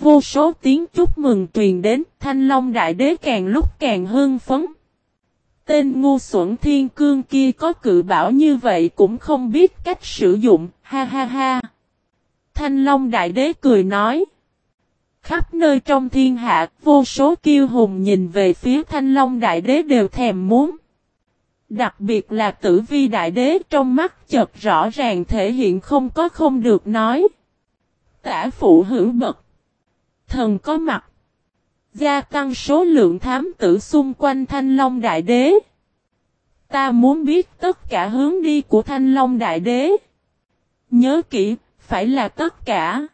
vô số tiếng chúc mừng truyền đến, Thanh Long Đại Đế càng lúc càng hưng phấn. Tên ngu xuẩn thiên cương kia có cự bảo như vậy cũng không biết cách sử dụng, ha ha ha. Thanh Long Đại Đế cười nói. Khắp nơi trong thiên hạ, vô số kiêu hùng nhìn về phía Thanh Long Đại Đế đều thèm muốn. Đặc biệt là tử vi Đại Đế trong mắt chợt rõ ràng thể hiện không có không được nói. Tả phụ hữu bậc. Thần có mặt. Gia tăng số lượng thám tử xung quanh Thanh Long Đại Đế. Ta muốn biết tất cả hướng đi của Thanh Long Đại Đế. Nhớ kỹ, phải là tất cả.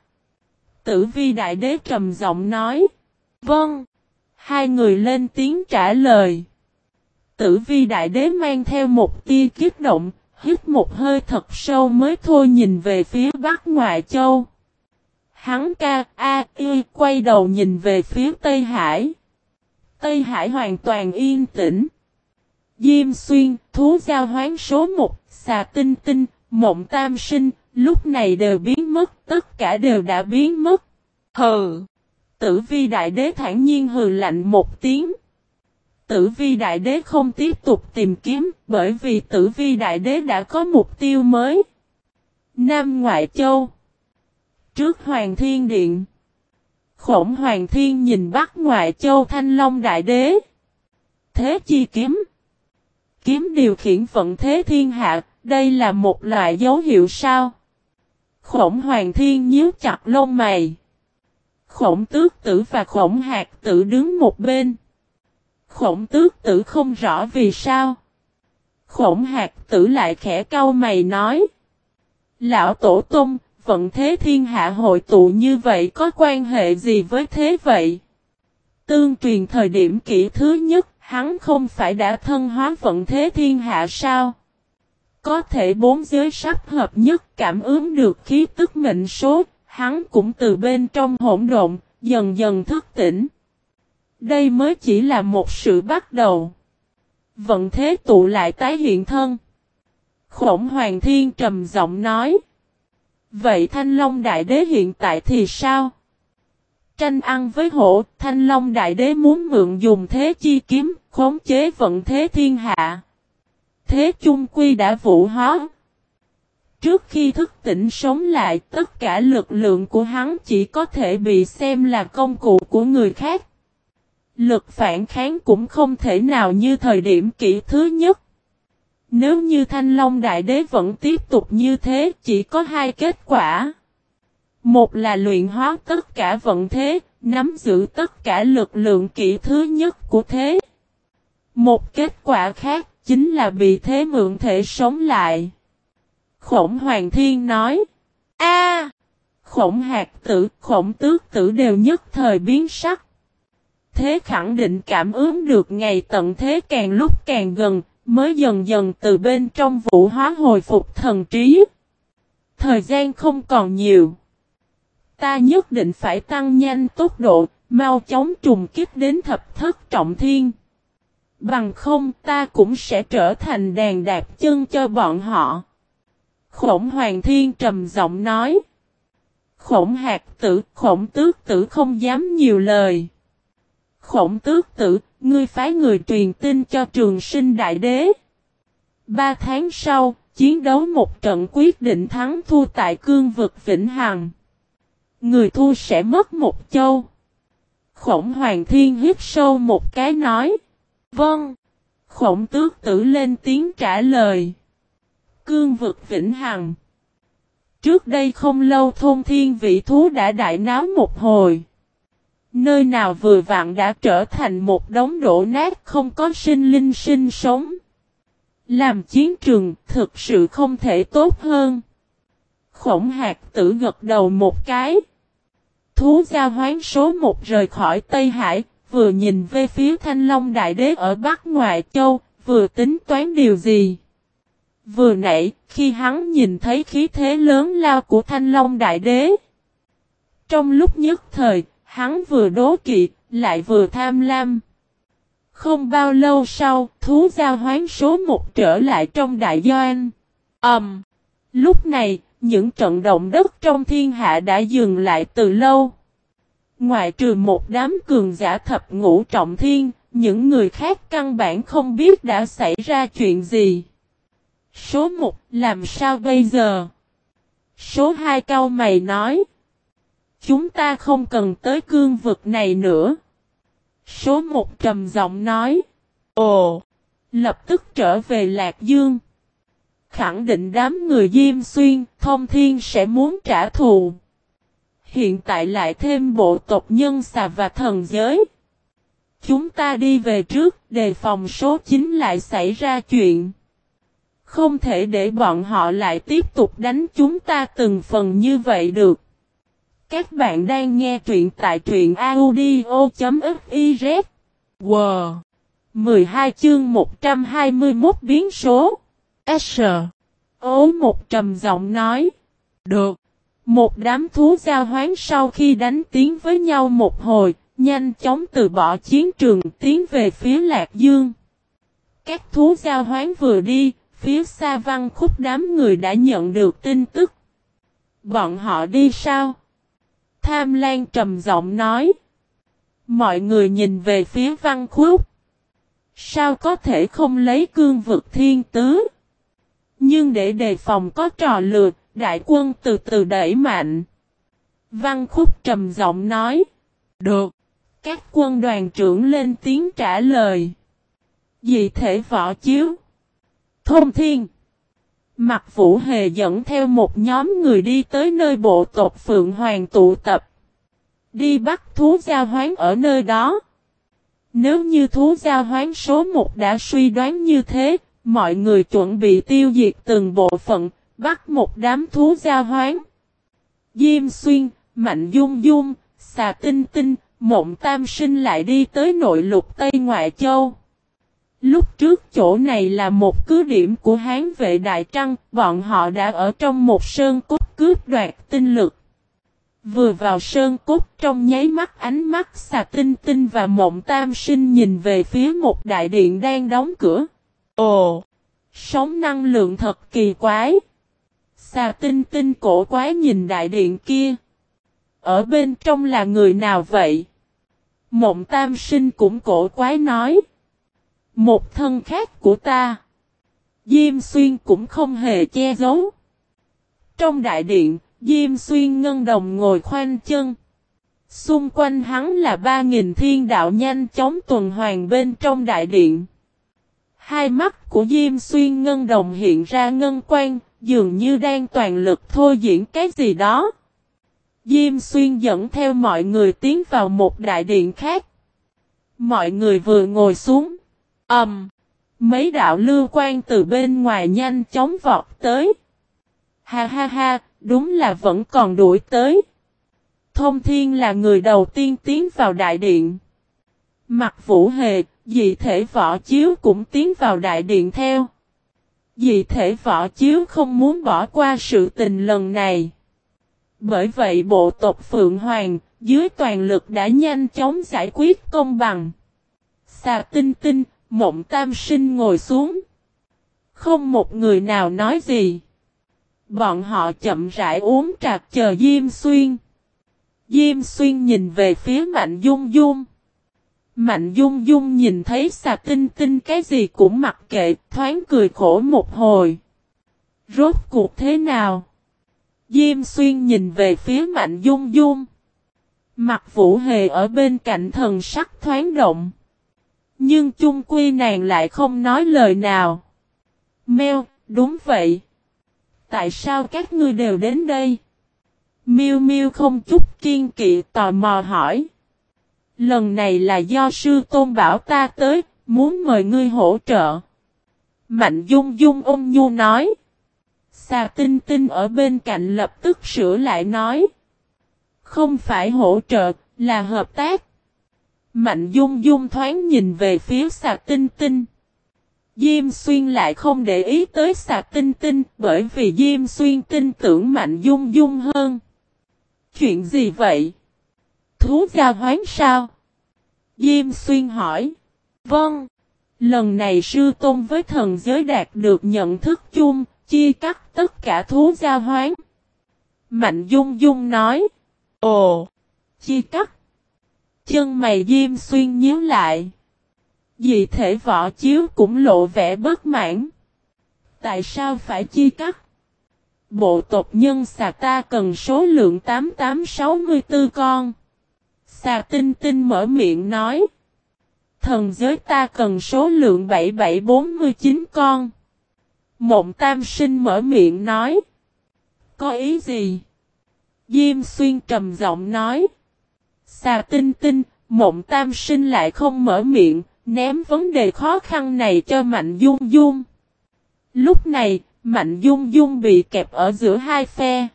Tử vi Đại Đế trầm giọng nói. Vâng. Hai người lên tiếng trả lời. Tử vi Đại Đế mang theo một tia kiếp động, hít một hơi thật sâu mới thôi nhìn về phía Bắc Ngoại Châu. Hắn ca a y quay đầu nhìn về phía Tây Hải. Tây Hải hoàn toàn yên tĩnh. Diêm xuyên, thú giao hoán số 1, xà tinh tinh, mộng tam sinh, lúc này đều biến mất, tất cả đều đã biến mất. Hừ! Tử vi đại đế thản nhiên hừ lạnh một tiếng. Tử vi đại đế không tiếp tục tìm kiếm, bởi vì tử vi đại đế đã có mục tiêu mới. Nam Ngoại Châu Trước Hoàng Thiên Điện Khổng Hoàng Thiên nhìn Bắc Ngoại Châu Thanh Long Đại Đế. Thế chi kiếm Kiếm điều khiển vận thế thiên hạ, đây là một loại dấu hiệu sao? Khổng Hoàng Thiên nhíu chặt lông mày. Khổng tước tử và khổng hạt tử đứng một bên. Khổng tước tử không rõ vì sao. Khổng hạt tử lại khẽ cau mày nói. Lão tổ tông vận thế thiên hạ hội tụ như vậy có quan hệ gì với thế vậy? Tương truyền thời điểm kỷ thứ nhất, hắn không phải đã thân hóa vận thế thiên hạ sao? Có thể bốn giới sắp hợp nhất cảm ứng được khí tức mệnh số, hắn cũng từ bên trong hỗn độn, dần dần thức tỉnh. Đây mới chỉ là một sự bắt đầu. Vận thế tụ lại tái hiện thân. Khổng Hoàng Thiên trầm giọng nói. Vậy Thanh Long Đại Đế hiện tại thì sao? Tranh ăn với hổ, Thanh Long Đại Đế muốn mượn dùng thế chi kiếm, khống chế vận thế thiên hạ. Thế chung quy đã vũ hóa. Trước khi thức tỉnh sống lại, tất cả lực lượng của hắn chỉ có thể bị xem là công cụ của người khác. Lực phản kháng cũng không thể nào như thời điểm kỷ thứ nhất. Nếu như Thanh Long Đại Đế vẫn tiếp tục như thế, chỉ có hai kết quả. Một là luyện hóa tất cả vận thế, nắm giữ tất cả lực lượng kỹ thứ nhất của thế. Một kết quả khác chính là bị thế mượn thể sống lại. Khổng Hoàng Thiên nói. A, Khổng hạt tử, khổng tước tử đều nhất thời biến sắc. Thế khẳng định cảm ứng được ngày tận thế càng lúc càng gần, mới dần dần từ bên trong vũ hóa hồi phục thần trí. Thời gian không còn nhiều. Ta nhất định phải tăng nhanh tốc độ, mau chóng trùng kiếp đến thập thất trọng thiên. Bằng không ta cũng sẽ trở thành đàn đạp chân cho bọn họ. Khổng Hoàng Thiên trầm giọng nói. Khổng hạt tử, khổng tước tử không dám nhiều lời. Khổng tước tử, ngươi phái người truyền tin cho trường sinh đại đế. Ba tháng sau, chiến đấu một trận quyết định thắng thua tại cương vực Vĩnh Hằng. Người thua sẽ mất một châu. Khổng Hoàng Thiên hít sâu một cái nói. Vâng. Khổng tước tử lên tiếng trả lời. Cương vực Vĩnh Hằng. Trước đây không lâu thôn thiên vị thú đã đại náo một hồi. Nơi nào vừa vặn đã trở thành một đống đổ nát không có sinh linh sinh sống. Làm chiến trường thực sự không thể tốt hơn. Khổng hạt tử gật đầu một cái. Thú gia hoán số một rời khỏi Tây Hải, vừa nhìn về phía Thanh Long Đại Đế ở Bắc Ngoại Châu, vừa tính toán điều gì. Vừa nãy, khi hắn nhìn thấy khí thế lớn lao của Thanh Long Đại Đế. Trong lúc nhất thời, hắn vừa đố kỵ, lại vừa tham lam. Không bao lâu sau, thú giao hoán số một trở lại trong đại doanh. Ẩm! Um, lúc này, những trận động đất trong thiên hạ đã dừng lại từ lâu. ngoài trừ một đám cường giả thập ngũ trọng thiên, những người khác căn bản không biết đã xảy ra chuyện gì. Số 1, làm sao bây giờ? Số 2 cao mày nói. Chúng ta không cần tới cương vực này nữa. Số 1 trầm giọng nói. Ồ! Lập tức trở về Lạc Dương. Khẳng định đám người Diêm Xuyên, Thông Thiên sẽ muốn trả thù. Hiện tại lại thêm bộ tộc nhân xà và thần giới. Chúng ta đi về trước, đề phòng số 9 lại xảy ra chuyện. Không thể để bọn họ lại tiếp tục đánh chúng ta từng phần như vậy được. Các bạn đang nghe truyện tại truyện audio.fiz. Wow! 12 chương 121 biến số. S. Ố một trầm giọng nói. Được. Một đám thú giao hoán sau khi đánh tiếng với nhau một hồi, nhanh chóng từ bỏ chiến trường tiến về phía Lạc Dương. Các thú giao hoán vừa đi, phía xa văn khúc đám người đã nhận được tin tức. Bọn họ đi sao? Tham Lan trầm giọng nói. Mọi người nhìn về phía văn khúc. Sao có thể không lấy cương vực thiên tứ? Nhưng để đề phòng có trò lượt, đại quân từ từ đẩy mạnh. Văn khúc trầm giọng nói. Được. Các quân đoàn trưởng lên tiếng trả lời. Dị thể võ chiếu. Thông thiên. Mặt vũ hề dẫn theo một nhóm người đi tới nơi bộ tộc Phượng Hoàng tụ tập. Đi bắt thú giao hoán ở nơi đó. Nếu như thú giao hoán số 1 đã suy đoán như thế, mọi người chuẩn bị tiêu diệt từng bộ phận, bắt một đám thú giao hoán. Diêm xuyên, mạnh dung dung, xà tinh tinh, mộng tam sinh lại đi tới nội lục Tây Ngoại Châu. Lúc trước chỗ này là một cứ điểm của Hán vệ Đại Trăng, bọn họ đã ở trong một sơn cốt cướp đoạt tinh lực. Vừa vào sơn cốt trong nháy mắt ánh mắt xà tinh tinh và mộng tam sinh nhìn về phía một đại điện đang đóng cửa. Ồ! Sống năng lượng thật kỳ quái. Xà tinh tinh cổ quái nhìn đại điện kia. Ở bên trong là người nào vậy? Mộng tam sinh cũng cổ quái nói. Một thân khác của ta. Diêm xuyên cũng không hề che giấu. Trong đại điện, Diêm xuyên ngân đồng ngồi khoanh chân. Xung quanh hắn là ba nghìn thiên đạo nhanh chóng tuần hoàn bên trong đại điện. Hai mắt của Diêm xuyên ngân đồng hiện ra ngân quan, dường như đang toàn lực thôi diễn cái gì đó. Diêm xuyên dẫn theo mọi người tiến vào một đại điện khác. Mọi người vừa ngồi xuống ầm Um, mấy đạo lưu quan từ bên ngoài nhanh chóng vọt tới. Ha ha ha, đúng là vẫn còn đuổi tới. Thông thiên là người đầu tiên tiến vào đại điện. Mặt vũ hề, dị thể võ chiếu cũng tiến vào đại điện theo. Dị thể võ chiếu không muốn bỏ qua sự tình lần này. Bởi vậy bộ tộc Phượng Hoàng, dưới toàn lực đã nhanh chóng giải quyết công bằng. Xà tinh tinh, mộng tam sinh ngồi xuống. Không một người nào nói gì. Bọn họ chậm rãi uống trà chờ Diêm Xuyên. Diêm Xuyên nhìn về phía Mạnh Dung Dung. Mạnh Dung Dung nhìn thấy xà tinh tinh cái gì cũng mặc kệ, thoáng cười khổ một hồi. Rốt cuộc thế nào? Diêm Xuyên nhìn về phía Mạnh Dung Dung. Mặt Vũ Hề ở bên cạnh thần sắc thoáng động. Nhưng chung quy nàng lại không nói lời nào. Mèo, đúng vậy. Tại sao các ngươi đều đến đây? Miu Miu không chút kiên kỵ tò mò hỏi. Lần này là do sư tôn bảo ta tới, muốn mời ngươi hỗ trợ. Mạnh Dung Dung ôm nhu nói. Xà tinh tinh ở bên cạnh lập tức sửa lại nói. Không phải hỗ trợ, là hợp tác. Mạnh Dung Dung thoáng nhìn về phía xà tinh tinh. Diêm Xuyên lại không để ý tới xà tinh tinh bởi vì Diêm Xuyên tin tưởng Mạnh Dung Dung hơn. Chuyện gì vậy? Thú gia hoán sao? Diêm Xuyên hỏi. Vâng. Lần này sư tôn với thần giới đạt được nhận thức chung, chia cắt tất cả thú gia hoán. Mạnh Dung Dung nói. Ồ! Chia cắt. Chân mày Diêm Xuyên nhíu lại. Dị thể võ chiếu cũng lộ vẻ bất mãn. Tại sao phải chia cắt? Bộ tộc nhân xà ta cần số lượng 8864 con. Xà tinh tinh mở miệng nói. Thần giới ta cần số lượng 7749 con. Mộng tam sinh mở miệng nói. Có ý gì? Diêm xuyên trầm giọng nói. Xà tinh tinh, mộng tam sinh lại không mở miệng, ném vấn đề khó khăn này cho Mạnh Dung Dung. Lúc này, Mạnh Dung Dung bị kẹp ở giữa hai phe.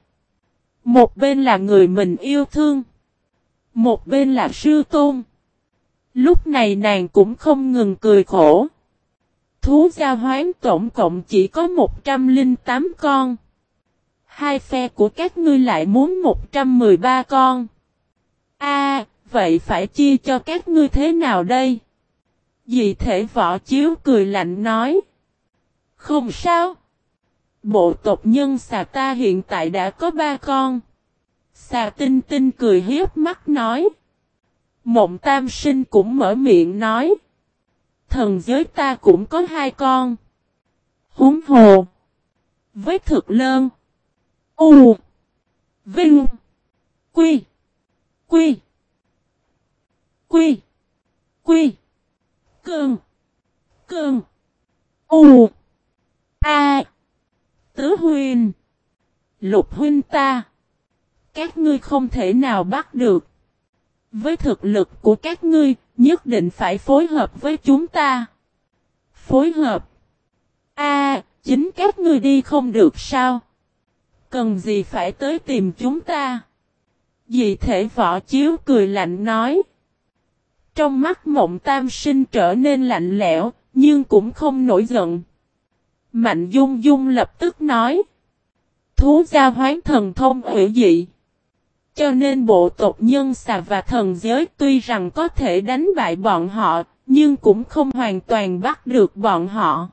Một bên là người mình yêu thương. Một bên là sư tôn. Lúc này nàng cũng không ngừng cười khổ. Thú gia hoán tổng cộng chỉ có 108 con. Hai phe của các ngươi lại muốn 113 con. A, vậy phải chia cho các ngươi thế nào đây? Dị thể võ chiếu cười lạnh nói. Không sao. Bộ tộc nhân xà ta hiện tại đã có ba con. Xà tinh tinh cười hiếp mắt nói. Mộng tam sinh cũng mở miệng nói. Thần giới ta cũng có hai con. Húng hồ. Với thực lơn. U. Vinh. Quy. Quy. Quy. Quy. cường, cường, U. A. Tứ huynh. Lục huynh ta. Các ngươi không thể nào bắt được. Với thực lực của các ngươi, nhất định phải phối hợp với chúng ta. Phối hợp. A, chính các ngươi đi không được sao? Cần gì phải tới tìm chúng ta? Dị thể võ chiếu cười lạnh nói. Trong mắt mộng tam sinh trở nên lạnh lẽo, nhưng cũng không nổi giận. Mạnh dung dung lập tức nói. Thú gia hoán thần thông hữu dị. Cho nên bộ tộc nhân xà và thần giới tuy rằng có thể đánh bại bọn họ, nhưng cũng không hoàn toàn bắt được bọn họ.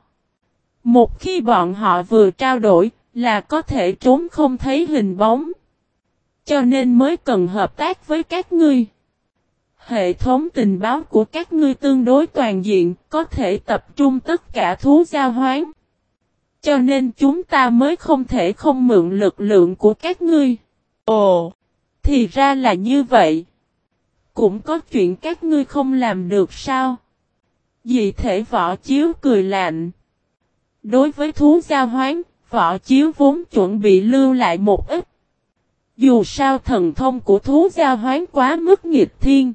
Một khi bọn họ vừa trao đổi, là có thể trốn không thấy hình bóng. Cho nên mới cần hợp tác với các ngươi. Hệ thống tình báo của các ngươi tương đối toàn diện, có thể tập trung tất cả thú giao hoán. Cho nên chúng ta mới không thể không mượn lực lượng của các ngươi. Ồ, thì ra là như vậy. Cũng có chuyện các ngươi không làm được sao? Dị thể võ chiếu cười lạnh. Đối với thú giao hoán, võ chiếu vốn chuẩn bị lưu lại một ít. Dù sao thần thông của thú gia hoán quá mức nghịch thiên.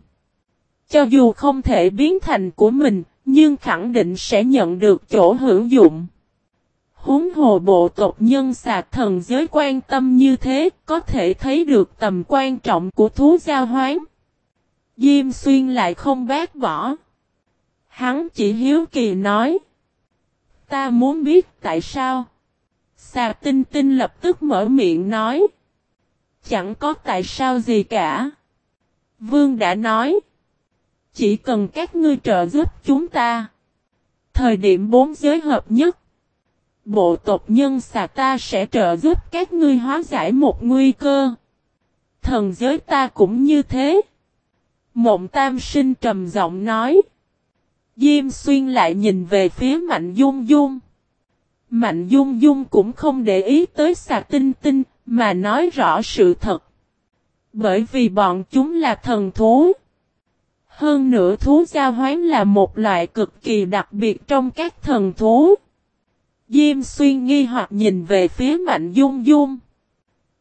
Cho dù không thể biến thành của mình, nhưng khẳng định sẽ nhận được chỗ hữu dụng. Húng hồ bộ tộc nhân sạc thần giới quan tâm như thế, có thể thấy được tầm quan trọng của thú gia hoán. Diêm xuyên lại không bác bỏ. Hắn chỉ hiếu kỳ nói. Ta muốn biết tại sao. Xà tinh tinh lập tức mở miệng nói. Chẳng có tại sao gì cả. Vương đã nói. Chỉ cần các ngươi trợ giúp chúng ta. Thời điểm bốn giới hợp nhất. Bộ tộc nhân xà ta sẽ trợ giúp các ngươi hóa giải một nguy cơ. Thần giới ta cũng như thế. Mộng tam sinh trầm giọng nói. Diêm xuyên lại nhìn về phía Mạnh Dung Dung. Mạnh Dung Dung cũng không để ý tới xà tinh tinh, mà nói rõ sự thật. Bởi vì bọn chúng là thần thú. Hơn nữa thú giao hoán là một loại cực kỳ đặc biệt trong các thần thú. Diêm xuyên nghi hoặc nhìn về phía Mạnh Dung Dung.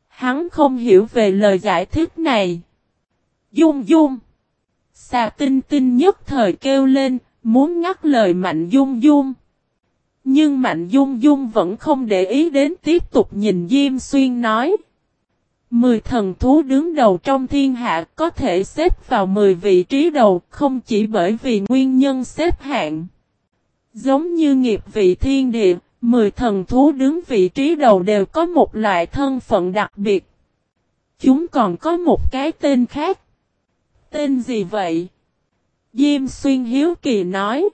Hắn không hiểu về lời giải thích này. Dung Dung. Xà tinh tinh nhất thời kêu lên, muốn ngắt lời Mạnh Dung Dung. Nhưng Mạnh Dung Dung vẫn không để ý đến tiếp tục nhìn Diêm Xuyên nói. Mười thần thú đứng đầu trong thiên hạ có thể xếp vào mười vị trí đầu không chỉ bởi vì nguyên nhân xếp hạng. Giống như nghiệp vị thiên địa, mười thần thú đứng vị trí đầu đều có một loại thân phận đặc biệt. Chúng còn có một cái tên khác. Tên gì vậy? Diêm xuyên hiếu kỳ nói.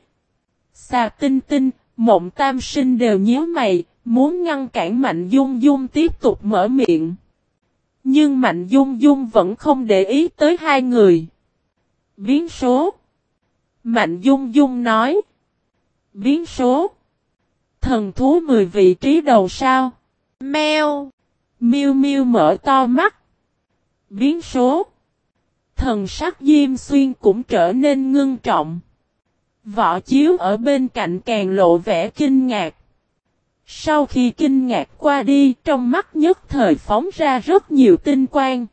Xà tinh tinh, mộng tam sinh đều nhíu mày, muốn ngăn cản Mạnh Dung Dung tiếp tục mở miệng. Nhưng Mạnh Dung Dung vẫn không để ý tới hai người. Biến số. Mạnh Dung Dung nói. Biến số. Thần thú 10 vị trí đầu sao. Mèo. miu miu mở to mắt. Biến số. Thần sắc Diêm Xuyên cũng trở nên ngưng trọng. Võ chiếu ở bên cạnh càng lộ vẻ kinh ngạc. Sau khi kinh ngạc qua đi, trong mắt nhất thời phóng ra rất nhiều tinh quang.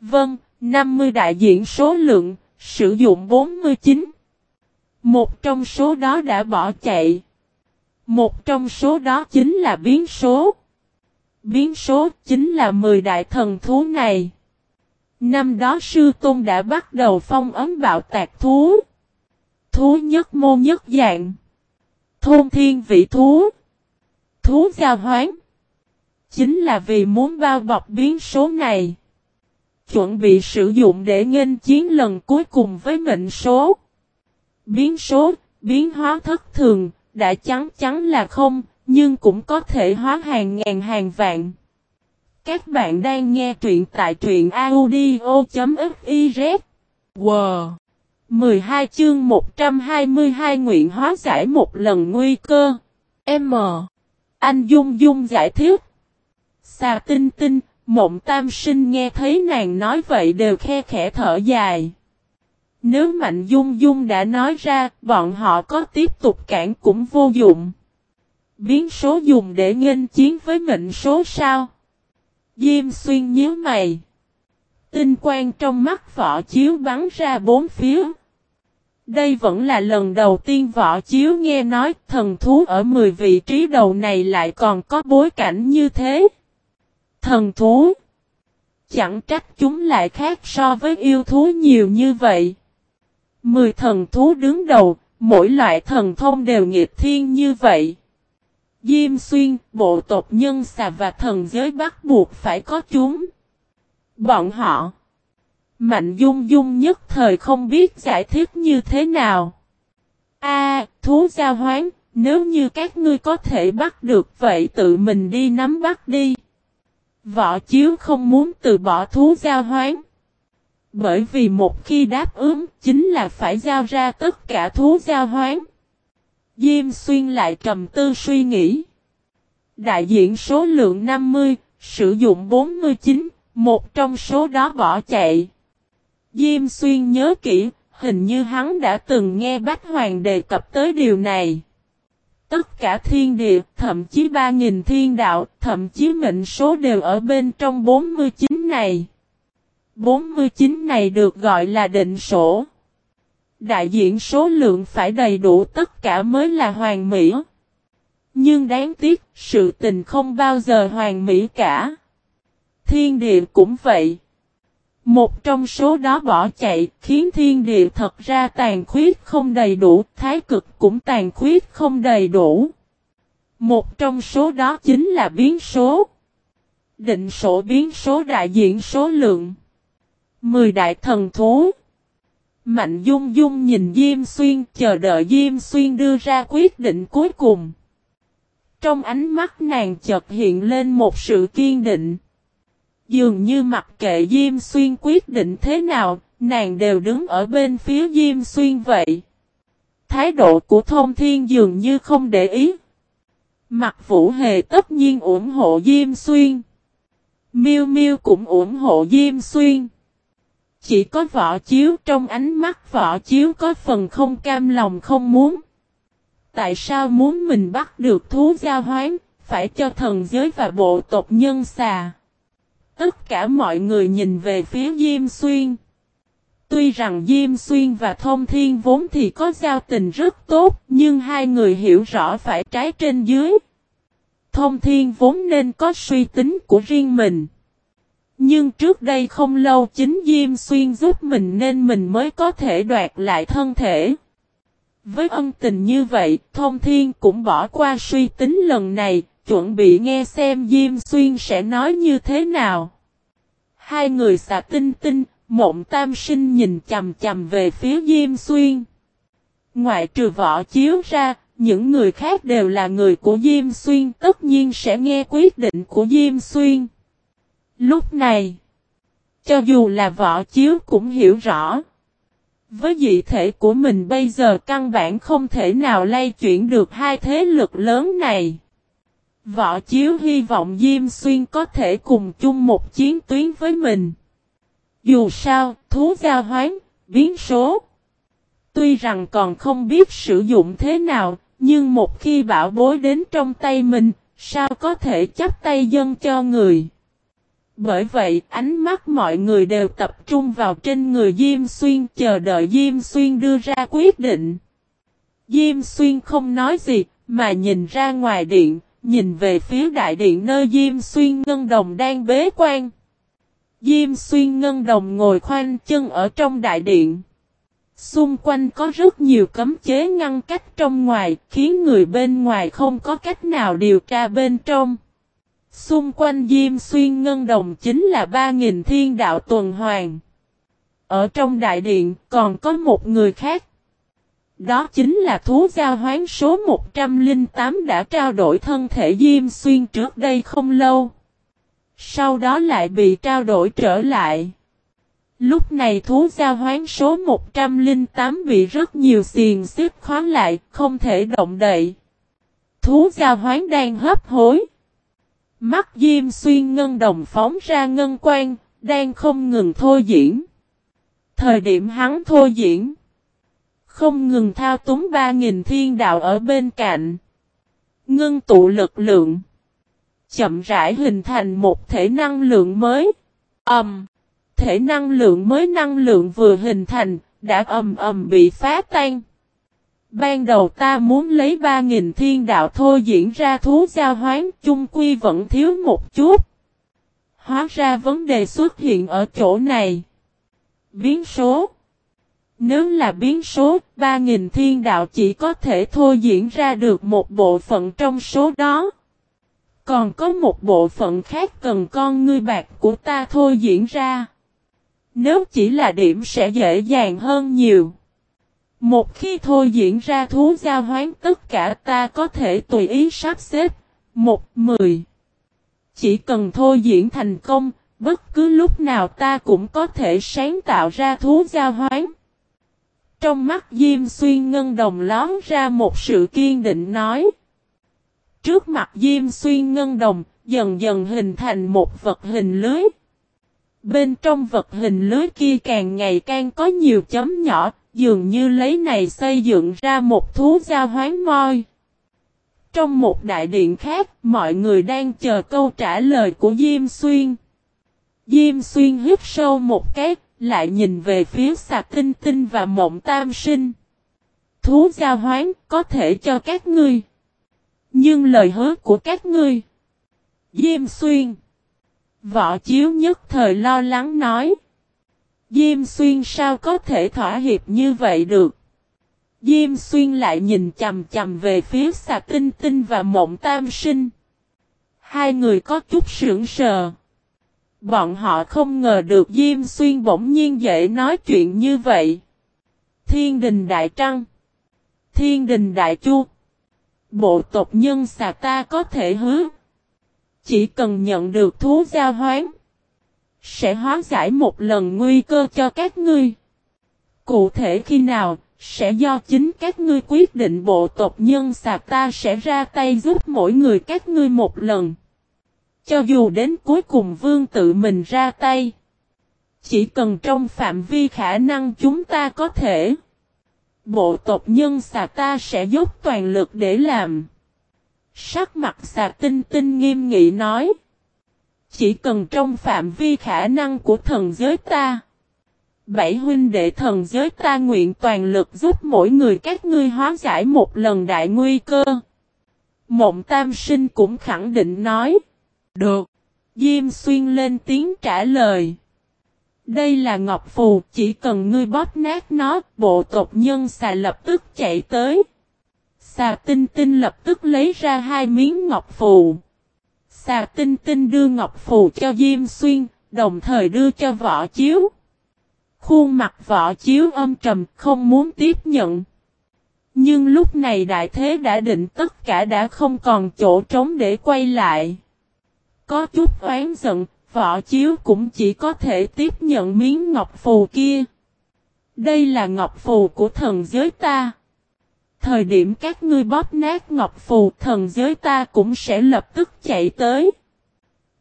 Vâng, 50 đại diện số lượng, sử dụng 49. Một trong số đó đã bỏ chạy. Một trong số đó chính là biến số. Biến số chính là 10 đại thần thú này. Năm đó sư tôn đã bắt đầu phong ấm bạo tạc thú. Thú nhất môn nhất dạng. Thôn thiên vị thú. Thú giao hoán. Chính là vì muốn bao bọc biến số này. Chuẩn bị sử dụng để nghênh chiến lần cuối cùng với mệnh số. Biến số, biến hóa thất thường, đã chắn chắn là không, nhưng cũng có thể hóa hàng ngàn hàng vạn. Các bạn đang nghe truyện tại truyện audio.fif. Wow! 12 chương 122 nguyện hóa giải một lần nguy cơ. M. Anh Dung Dung giải thích. Xà tinh tinh, mộng tam sinh nghe thấy nàng nói vậy đều khe khẽ thở dài. Nếu Mạnh Dung Dung đã nói ra, bọn họ có tiếp tục cản cũng vô dụng. Biến số dùng để nghênh chiến với mệnh số sao? Diêm xuyên nhíu mày. Tinh quang trong mắt võ chiếu bắn ra bốn phía. Đây vẫn là lần đầu tiên võ chiếu nghe nói thần thú ở 10 vị trí đầu này lại còn có bối cảnh như thế. Thần thú. Chẳng trách chúng lại khác so với yêu thú nhiều như vậy. Mười thần thú đứng đầu, mỗi loại thần thông đều nghiệp thiên như vậy. Diêm xuyên, bộ tộc nhân xà và thần giới bắt buộc phải có chúng. Bọn họ. Mạnh dung dung nhất thời không biết giải thích như thế nào. A, thú giao hoán, nếu như các ngươi có thể bắt được vậy tự mình đi nắm bắt đi. Võ chiếu không muốn từ bỏ thú giao hoán. Bởi vì một khi đáp ứng chính là phải giao ra tất cả thú giao hoán. Diêm xuyên lại trầm tư suy nghĩ. Đại diện số lượng 50, sử dụng 49, một trong số đó bỏ chạy. Diêm xuyên nhớ kỹ, hình như hắn đã từng nghe Bách Hoàng đề cập tới điều này. Tất cả thiên địa, thậm chí 3.000 thiên đạo, thậm chí mệnh số đều ở bên trong 49 này. 49 này được gọi là định sổ. Đại diện số lượng phải đầy đủ tất cả mới là hoàn mỹ. Nhưng đáng tiếc, sự tình không bao giờ hoàn mỹ cả. Thiên địa cũng vậy. Một trong số đó bỏ chạy, khiến thiên địa thật ra tàn khuyết không đầy đủ, thái cực cũng tàn khuyết không đầy đủ. Một trong số đó chính là biến số. Định sổ biến số đại diện số lượng. Mười đại thần thú. Mạnh Dung Dung nhìn Diêm Xuyên chờ đợi Diêm Xuyên đưa ra quyết định cuối cùng. Trong ánh mắt nàng chợt hiện lên một sự kiên định. Dường như mặc kệ Diêm Xuyên quyết định thế nào, nàng đều đứng ở bên phía Diêm Xuyên vậy. Thái độ của Thông Thiên dường như không để ý. Mặt Vũ Hề tất nhiên ủng hộ Diêm Xuyên. Miêu Miêu cũng ủng hộ Diêm Xuyên. Chỉ có võ chiếu trong ánh mắt võ chiếu có phần không cam lòng không muốn. Tại sao muốn mình bắt được thú giao hoán, phải cho thần giới và bộ tộc nhân xà. Tất cả mọi người nhìn về phía Diêm Xuyên. Tuy rằng Diêm Xuyên và Thông Thiên vốn thì có giao tình rất tốt, nhưng hai người hiểu rõ phải trái trên dưới. Thông Thiên vốn nên có suy tính của riêng mình. Nhưng trước đây không lâu chính Diêm Xuyên giúp mình nên mình mới có thể đoạt lại thân thể. Với ân tình như vậy, Thông Thiên cũng bỏ qua suy tính lần này, chuẩn bị nghe xem Diêm Xuyên sẽ nói như thế nào. Hai người xạ tinh tinh, mộng tam sinh nhìn chầm chầm về phía Diêm Xuyên. Ngoại trừ võ chiếu ra, những người khác đều là người của Diêm Xuyên tất nhiên sẽ nghe quyết định của Diêm Xuyên. Lúc này, cho dù là võ chiếu cũng hiểu rõ. Với dị thể của mình bây giờ căn bản không thể nào lay chuyển được hai thế lực lớn này. Võ Chiếu hy vọng Diêm Xuyên có thể cùng chung một chiến tuyến với mình. Dù sao, thú giao hoán, biến số. Tuy rằng còn không biết sử dụng thế nào, nhưng một khi bảo bối đến trong tay mình, sao có thể chấp tay dân cho người. Bởi vậy, ánh mắt mọi người đều tập trung vào trên người Diêm Xuyên chờ đợi Diêm Xuyên đưa ra quyết định. Diêm Xuyên không nói gì, mà nhìn ra ngoài điện, nhìn về phía đại điện nơi Diêm Xuyên Ngân Đồng đang bế quan. Diêm Xuyên Ngân Đồng ngồi khoanh chân ở trong đại điện. Xung quanh có rất nhiều cấm chế ngăn cách trong ngoài, khiến người bên ngoài không có cách nào điều tra bên trong. Xung quanh Diêm Xuyên Ngân Đồng chính là 3.000 thiên đạo tuần hoàn. Ở trong đại điện còn có một người khác. Đó chính là thú giao hoán số 108 đã trao đổi thân thể Diêm Xuyên trước đây không lâu. Sau đó lại bị trao đổi trở lại. Lúc này thú giao hoán số 108 bị rất nhiều xiền xếp khóa lại, không thể động đậy. Thú giao hoán đang hấp hối. Mắt Diêm Xuyên ngân đồng phóng ra ngân quan, đang không ngừng thôi diễn. Thời điểm hắn thôi diễn, không ngừng thao túng ba nghìn thiên đạo ở bên cạnh. ngưng tụ lực lượng. Chậm rãi hình thành một thể năng lượng mới. Ẩm. Um, thể năng lượng mới năng lượng vừa hình thành, đã ầm ầm bị phá tan. Ban đầu ta muốn lấy 3.000 thiên đạo thôi diễn ra thú giao hoán chung quy vẫn thiếu một chút. Hóa ra vấn đề xuất hiện ở chỗ này. Biến số nếu là biến số, 3.000 thiên đạo chỉ có thể thôi diễn ra được một bộ phận trong số đó. Còn có một bộ phận khác cần con ngươi bạc của ta thôi diễn ra. Nếu chỉ là điểm sẽ dễ dàng hơn nhiều. Một khi thôi diễn ra thú giao hoán tất cả ta có thể tùy ý sắp xếp. Một, mười. Chỉ cần thôi diễn thành công, bất cứ lúc nào ta cũng có thể sáng tạo ra thú giao hoán. Trong mắt Diêm Xuyên Ngân Đồng lón ra một sự kiên định nói. Trước mặt Diêm Xuyên Ngân Đồng, dần dần hình thành một vật hình lưới. Bên trong vật hình lưới kia càng ngày càng có nhiều chấm nhỏ, dường như lấy này xây dựng ra một thú giao hoán môi Trong một đại điện khác, mọi người đang chờ câu trả lời của Diêm Xuyên. Diêm Xuyên hít sâu một cái, lại nhìn về phía sạc tinh tinh và mộng tam sinh. Thú giao hoán có thể cho các ngươi. Nhưng lời hứa của các ngươi. Diêm Xuyên. Võ Chiếu nhất thời lo lắng nói. Diêm Xuyên sao có thể thỏa hiệp như vậy được? Diêm Xuyên lại nhìn chầm chầm về phía xà tinh tinh và mộng tam sinh. Hai người có chút sững sờ. Bọn họ không ngờ được Diêm Xuyên bỗng nhiên dễ nói chuyện như vậy. Thiên đình Đại Trăng Thiên đình Đại Chu Bộ tộc nhân xà ta có thể hứa. Chỉ cần nhận được thú giao hoán sẽ hóa giải một lần nguy cơ cho các ngươi. Cụ thể khi nào, sẽ do chính các ngươi quyết định bộ tộc nhân xà ta sẽ ra tay giúp mỗi người các ngươi một lần. Cho dù đến cuối cùng vương tự mình ra tay. Chỉ cần trong phạm vi khả năng chúng ta có thể. Bộ tộc nhân sạc ta sẽ dốc toàn lực để làm. Sắc mặt sạc tinh tinh nghiêm nghị nói. Chỉ cần trong phạm vi khả năng của thần giới ta. Bảy huynh đệ thần giới ta nguyện toàn lực giúp mỗi người các ngươi hóa giải một lần đại nguy cơ. Mộng tam sinh cũng khẳng định nói. Được. Diêm xuyên lên tiếng trả lời. Đây là Ngọc Phù, chỉ cần ngươi bóp nát nó, bộ tộc nhân xà lập tức chạy tới. Xà tinh tinh lập tức lấy ra hai miếng Ngọc Phù. Xà tinh tinh đưa ngọc phù cho Diêm Xuyên, đồng thời đưa cho võ chiếu. Khuôn mặt võ chiếu âm trầm không muốn tiếp nhận. Nhưng lúc này đại thế đã định tất cả đã không còn chỗ trống để quay lại. Có chút oán giận, võ chiếu cũng chỉ có thể tiếp nhận miếng ngọc phù kia. Đây là ngọc phù của thần giới ta. Thời điểm các ngươi bóp nát ngọc phù thần giới ta cũng sẽ lập tức chạy tới.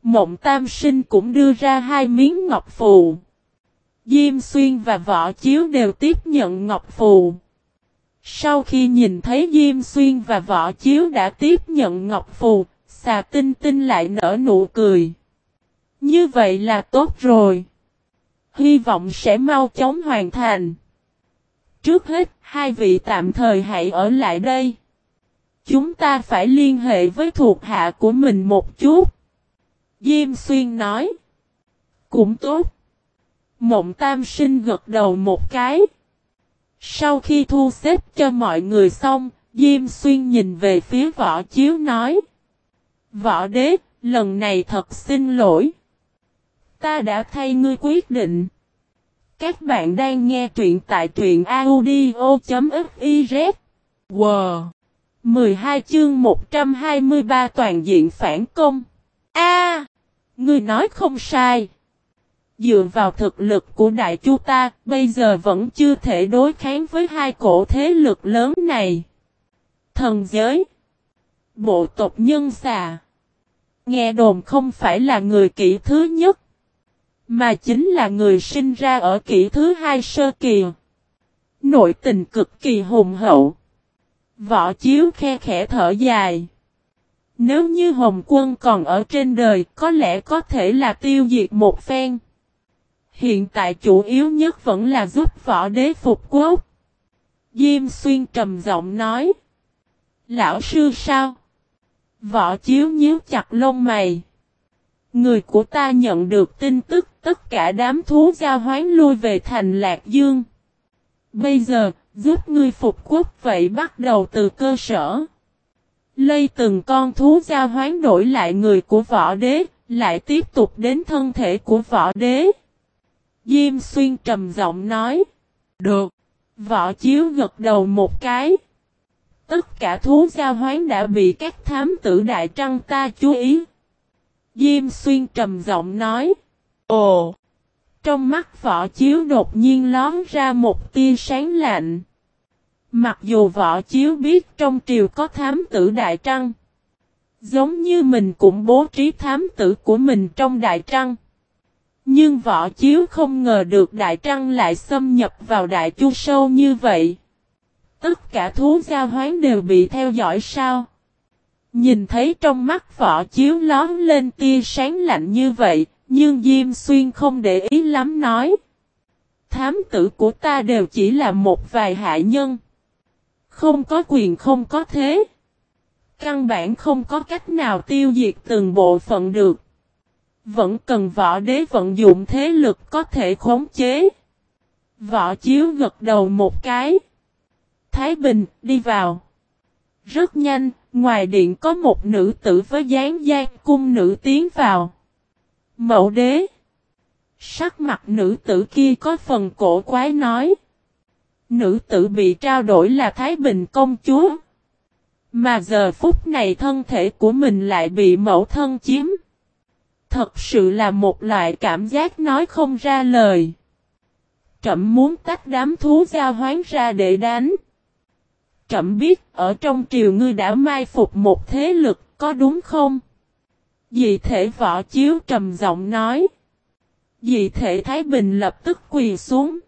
Mộng tam sinh cũng đưa ra hai miếng ngọc phù. Diêm xuyên và võ chiếu đều tiếp nhận ngọc phù. Sau khi nhìn thấy Diêm Xuyên và Võ Chiếu đã tiếp nhận Ngọc Phù, xà tinh tinh lại nở nụ cười. Như vậy là tốt rồi. Hy vọng sẽ mau chóng hoàn thành. Trước hết, hai vị tạm thời hãy ở lại đây. Chúng ta phải liên hệ với thuộc hạ của mình một chút. Diêm Xuyên nói. Cũng tốt. Mộng Tam Sinh gật đầu một cái. Sau khi thu xếp cho mọi người xong, Diêm Xuyên nhìn về phía võ chiếu nói. Võ đế, lần này thật xin lỗi. Ta đã thay ngươi quyết định. Các bạn đang nghe truyện tại truyện audio.fiz. Wow! 12 chương 123 toàn diện phản công. A, Ngươi nói không sai. Dựa vào thực lực của đại chu ta, bây giờ vẫn chưa thể đối kháng với hai cổ thế lực lớn này. Thần giới Bộ tộc nhân xà Nghe đồn không phải là người kỷ thứ nhất, Mà chính là người sinh ra ở kỷ thứ hai sơ kỳ Nội tình cực kỳ hùng hậu Võ chiếu khe khẽ thở dài Nếu như Hồng quân còn ở trên đời, Có lẽ có thể là tiêu diệt một phen Hiện tại chủ yếu nhất vẫn là giúp võ đế phục quốc. Diêm xuyên trầm giọng nói. Lão sư sao? Võ chiếu nhíu chặt lông mày. Người của ta nhận được tin tức tất cả đám thú giao hoán lui về thành Lạc Dương. Bây giờ, giúp ngươi phục quốc vậy bắt đầu từ cơ sở. Lây từng con thú giao hoán đổi lại người của võ đế, lại tiếp tục đến thân thể của võ đế. Diêm xuyên trầm giọng nói. Được. Võ chiếu gật đầu một cái. Tất cả thú giao hoán đã bị các thám tử đại trăng ta chú ý. Diêm xuyên trầm giọng nói. Ồ! Trong mắt võ chiếu đột nhiên lón ra một tia sáng lạnh. Mặc dù võ chiếu biết trong triều có thám tử đại trăng. Giống như mình cũng bố trí thám tử của mình trong đại trăng. Nhưng võ chiếu không ngờ được đại trăng lại xâm nhập vào đại chu sâu như vậy. Tất cả thú giao hoán đều bị theo dõi sao? Nhìn thấy trong mắt võ chiếu lón lên tia sáng lạnh như vậy, nhưng Diêm Xuyên không để ý lắm nói. Thám tử của ta đều chỉ là một vài hạ nhân. Không có quyền không có thế. Căn bản không có cách nào tiêu diệt từng bộ phận được. Vẫn cần võ đế vận dụng thế lực có thể khống chế. Võ chiếu gật đầu một cái. Thái Bình, đi vào. Rất nhanh, ngoài điện có một nữ tử với dáng gian cung nữ tiến vào. Mậu đế. Sắc mặt nữ tử kia có phần cổ quái nói. Nữ tử bị trao đổi là Thái Bình công chúa. Mà giờ phút này thân thể của mình lại bị mẫu thân chiếm. Thật sự là một loại cảm giác nói không ra lời. Trậm muốn tách đám thú giao hoán ra để đánh trẫm biết ở trong triều ngươi đã mai phục một thế lực có đúng không? Dị thể võ chiếu trầm giọng nói. Dị thể Thái Bình lập tức quỳ xuống.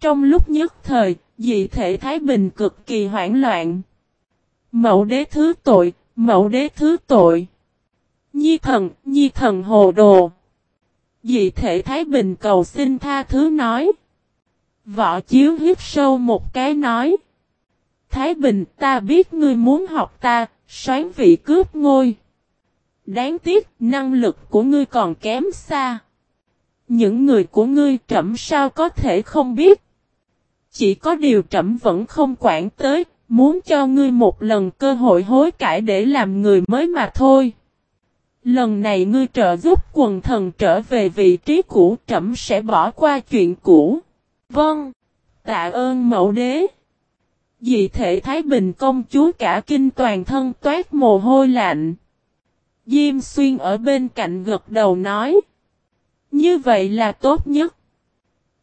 Trong lúc nhất thời, dị thể Thái Bình cực kỳ hoảng loạn. mẫu đế thứ tội, mẫu đế thứ tội. Nhi thần, nhi thần hồ đồ. Dị thể Thái Bình cầu xin tha thứ nói. Võ chiếu hiếp sâu một cái nói. Thái Bình ta biết ngươi muốn học ta, xoán vị cướp ngôi. Đáng tiếc năng lực của ngươi còn kém xa. Những người của ngươi trẫm sao có thể không biết. Chỉ có điều trẫm vẫn không quản tới, muốn cho ngươi một lần cơ hội hối cải để làm người mới mà thôi. Lần này ngươi trợ giúp quần thần trở về vị trí cũ trẫm sẽ bỏ qua chuyện cũ. Vâng. Tạ ơn mẫu đế. Dị thể Thái Bình công chúa cả kinh toàn thân toát mồ hôi lạnh. Diêm xuyên ở bên cạnh gật đầu nói. Như vậy là tốt nhất.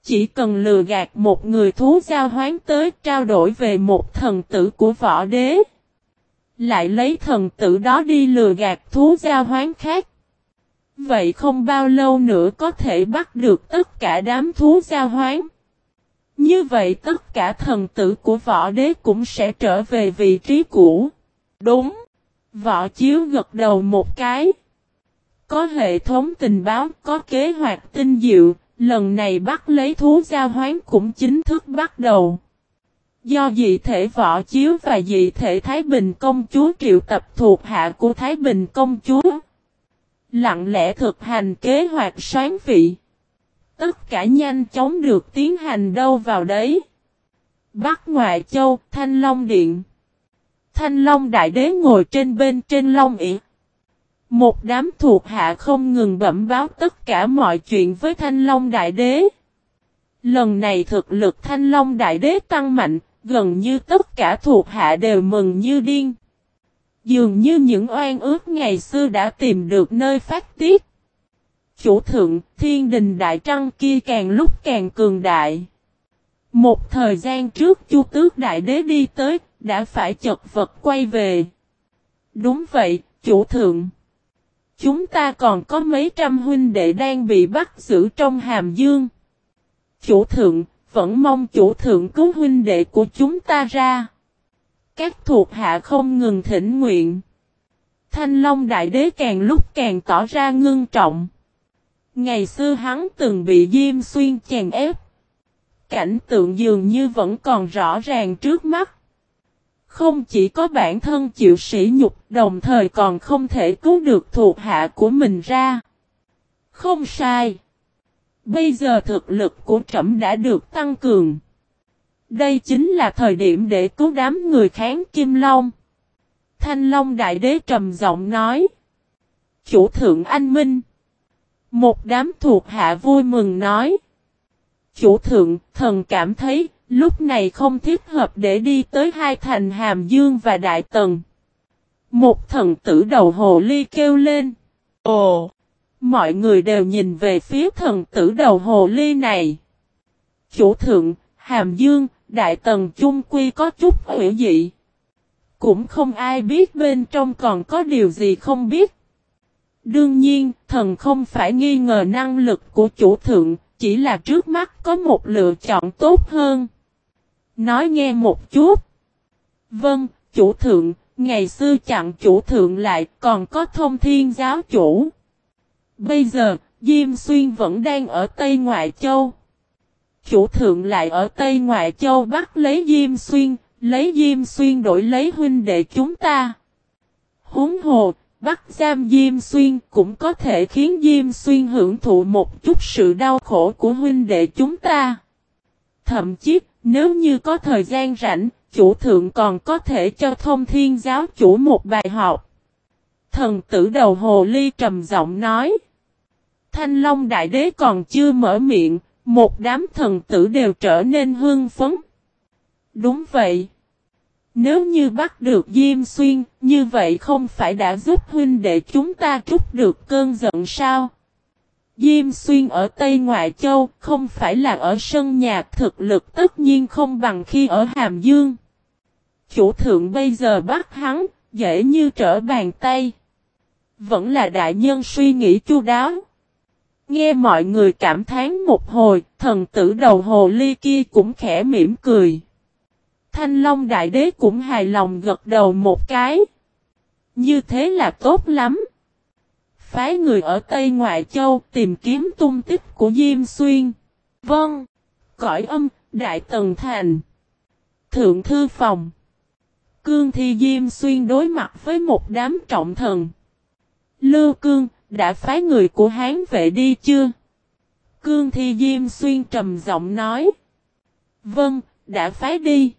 Chỉ cần lừa gạt một người thú giao hoán tới trao đổi về một thần tử của võ đế. Lại lấy thần tử đó đi lừa gạt thú giao hoán khác. Vậy không bao lâu nữa có thể bắt được tất cả đám thú giao hoán. Như vậy tất cả thần tử của võ đế cũng sẽ trở về vị trí cũ. Đúng. Võ chiếu gật đầu một cái. Có hệ thống tình báo, có kế hoạch tinh diệu, lần này bắt lấy thú giao hoán cũng chính thức bắt đầu. Do dị thể võ chiếu và dị thể Thái Bình công chúa triệu tập thuộc hạ của Thái Bình công chúa. Lặng lẽ thực hành kế hoạch sáng vị. Tất cả nhanh chóng được tiến hành đâu vào đấy. Bắc Ngoại Châu, Thanh Long Điện. Thanh Long Đại Đế ngồi trên bên trên Long ỉ. Một đám thuộc hạ không ngừng bẩm báo tất cả mọi chuyện với Thanh Long Đại Đế. Lần này thực lực Thanh Long Đại Đế tăng mạnh, gần như tất cả thuộc hạ đều mừng như điên. Dường như những oan ước ngày xưa đã tìm được nơi phát tiết. Chủ thượng, thiên đình đại trăng kia càng lúc càng cường đại. Một thời gian trước chu tước đại đế đi tới, đã phải chật vật quay về. Đúng vậy, chủ thượng. Chúng ta còn có mấy trăm huynh đệ đang bị bắt giữ trong hàm dương. Chủ thượng, vẫn mong chủ thượng cứu huynh đệ của chúng ta ra. Các thuộc hạ không ngừng thỉnh nguyện. Thanh Long Đại Đế càng lúc càng tỏ ra ngưng trọng. Ngày xưa hắn từng bị Diêm Xuyên chèn ép. Cảnh tượng dường như vẫn còn rõ ràng trước mắt. Không chỉ có bản thân chịu sỉ nhục, đồng thời còn không thể cứu được thuộc hạ của mình ra. Không sai. Bây giờ thực lực của trẫm đã được tăng cường. Đây chính là thời điểm để cứu đám người kháng Kim Long. Thanh Long Đại Đế trầm giọng nói. Chủ thượng anh Minh. Một đám thuộc hạ vui mừng nói. Chủ thượng, thần cảm thấy, lúc này không thích hợp để đi tới hai thành Hàm Dương và Đại Tần. Một thần tử đầu hồ ly kêu lên. Ồ! Mọi người đều nhìn về phía thần tử đầu hồ ly này. Chủ thượng, Hàm Dương, Đại Tần chung quy có chút hữu dị. Cũng không ai biết bên trong còn có điều gì không biết. Đương nhiên, thần không phải nghi ngờ năng lực của chủ thượng, chỉ là trước mắt có một lựa chọn tốt hơn. Nói nghe một chút. Vâng, chủ thượng, ngày xưa chặn chủ thượng lại còn có thông thiên giáo chủ. Bây giờ, Diêm Xuyên vẫn đang ở Tây Ngoại Châu. Chủ thượng lại ở Tây Ngoại Châu bắt lấy Diêm Xuyên, lấy Diêm Xuyên đổi lấy huynh đệ chúng ta. Húng hồ, bắt giam Diêm Xuyên cũng có thể khiến Diêm Xuyên hưởng thụ một chút sự đau khổ của huynh đệ chúng ta. Thậm chí, nếu như có thời gian rảnh, chủ thượng còn có thể cho thông thiên giáo chủ một bài học. Thần tử đầu hồ ly trầm giọng nói. Thanh Long Đại Đế còn chưa mở miệng, một đám thần tử đều trở nên hương phấn. Đúng vậy. Nếu như bắt được Diêm Xuyên, như vậy không phải đã giúp huynh để chúng ta trút được cơn giận sao? Diêm Xuyên ở Tây Ngoại Châu không phải là ở sân nhạc thực lực tất nhiên không bằng khi ở Hàm Dương. Chủ thượng bây giờ bắt hắn, dễ như trở bàn tay. Vẫn là đại nhân suy nghĩ chu đáo. Nghe mọi người cảm thán một hồi, thần tử đầu hồ ly kia cũng khẽ mỉm cười. Thanh Long Đại Đế cũng hài lòng gật đầu một cái. Như thế là tốt lắm. Phái người ở Tây Ngoại Châu tìm kiếm tung tích của Diêm Xuyên. Vâng. Cõi âm, Đại Tần Thành. Thượng Thư Phòng. Cương Thi Diêm Xuyên đối mặt với một đám trọng thần. Lưu Cương, đã phái người của Hán vệ đi chưa? Cương Thi Diêm Xuyên trầm giọng nói. Vâng, đã phái đi.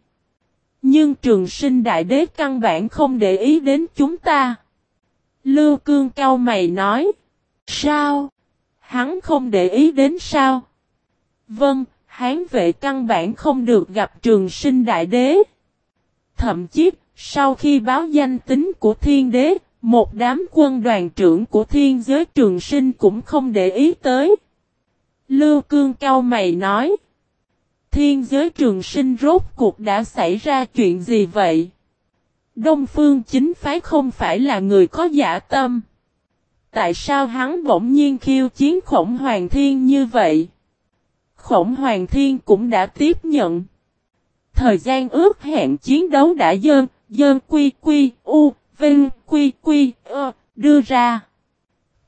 Nhưng trường sinh đại đế căn bản không để ý đến chúng ta. Lưu Cương cao mày nói. Sao? Hắn không để ý đến sao? Vâng, hán vệ căn bản không được gặp trường sinh đại đế. Thậm chí, sau khi báo danh tính của thiên đế, một đám quân đoàn trưởng của thiên giới trường sinh cũng không để ý tới. Lưu cương cao mày nói. Thiên giới trường sinh rốt cuộc đã xảy ra chuyện gì vậy? Đông phương chính phái không phải là người có giả tâm. Tại sao hắn bỗng nhiên khiêu chiến khổng hoàng thiên như vậy? Khổng hoàng thiên cũng đã tiếp nhận. Thời gian ước hẹn chiến đấu đã dơn, dơn quy quy, u, vinh, quy quy, ơ, đưa ra.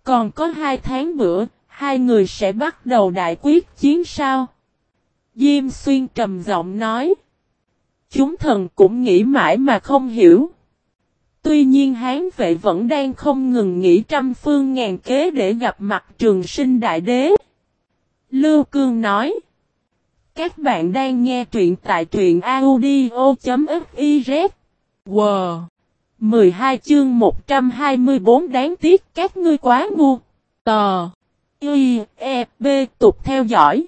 Còn có hai tháng nữa, hai người sẽ bắt đầu đại quyết chiến sao? Diêm xuyên trầm giọng nói. Chúng thần cũng nghĩ mãi mà không hiểu. Tuy nhiên Hán vệ vẫn đang không ngừng nghĩ trăm phương ngàn kế để gặp mặt trường sinh đại đế. Lưu Cương nói. Các bạn đang nghe truyện tại truyện audio.fiz. Wow! 12 chương 124 đáng tiếc các ngươi quá ngu. Tờ. Y, E, B tục theo dõi.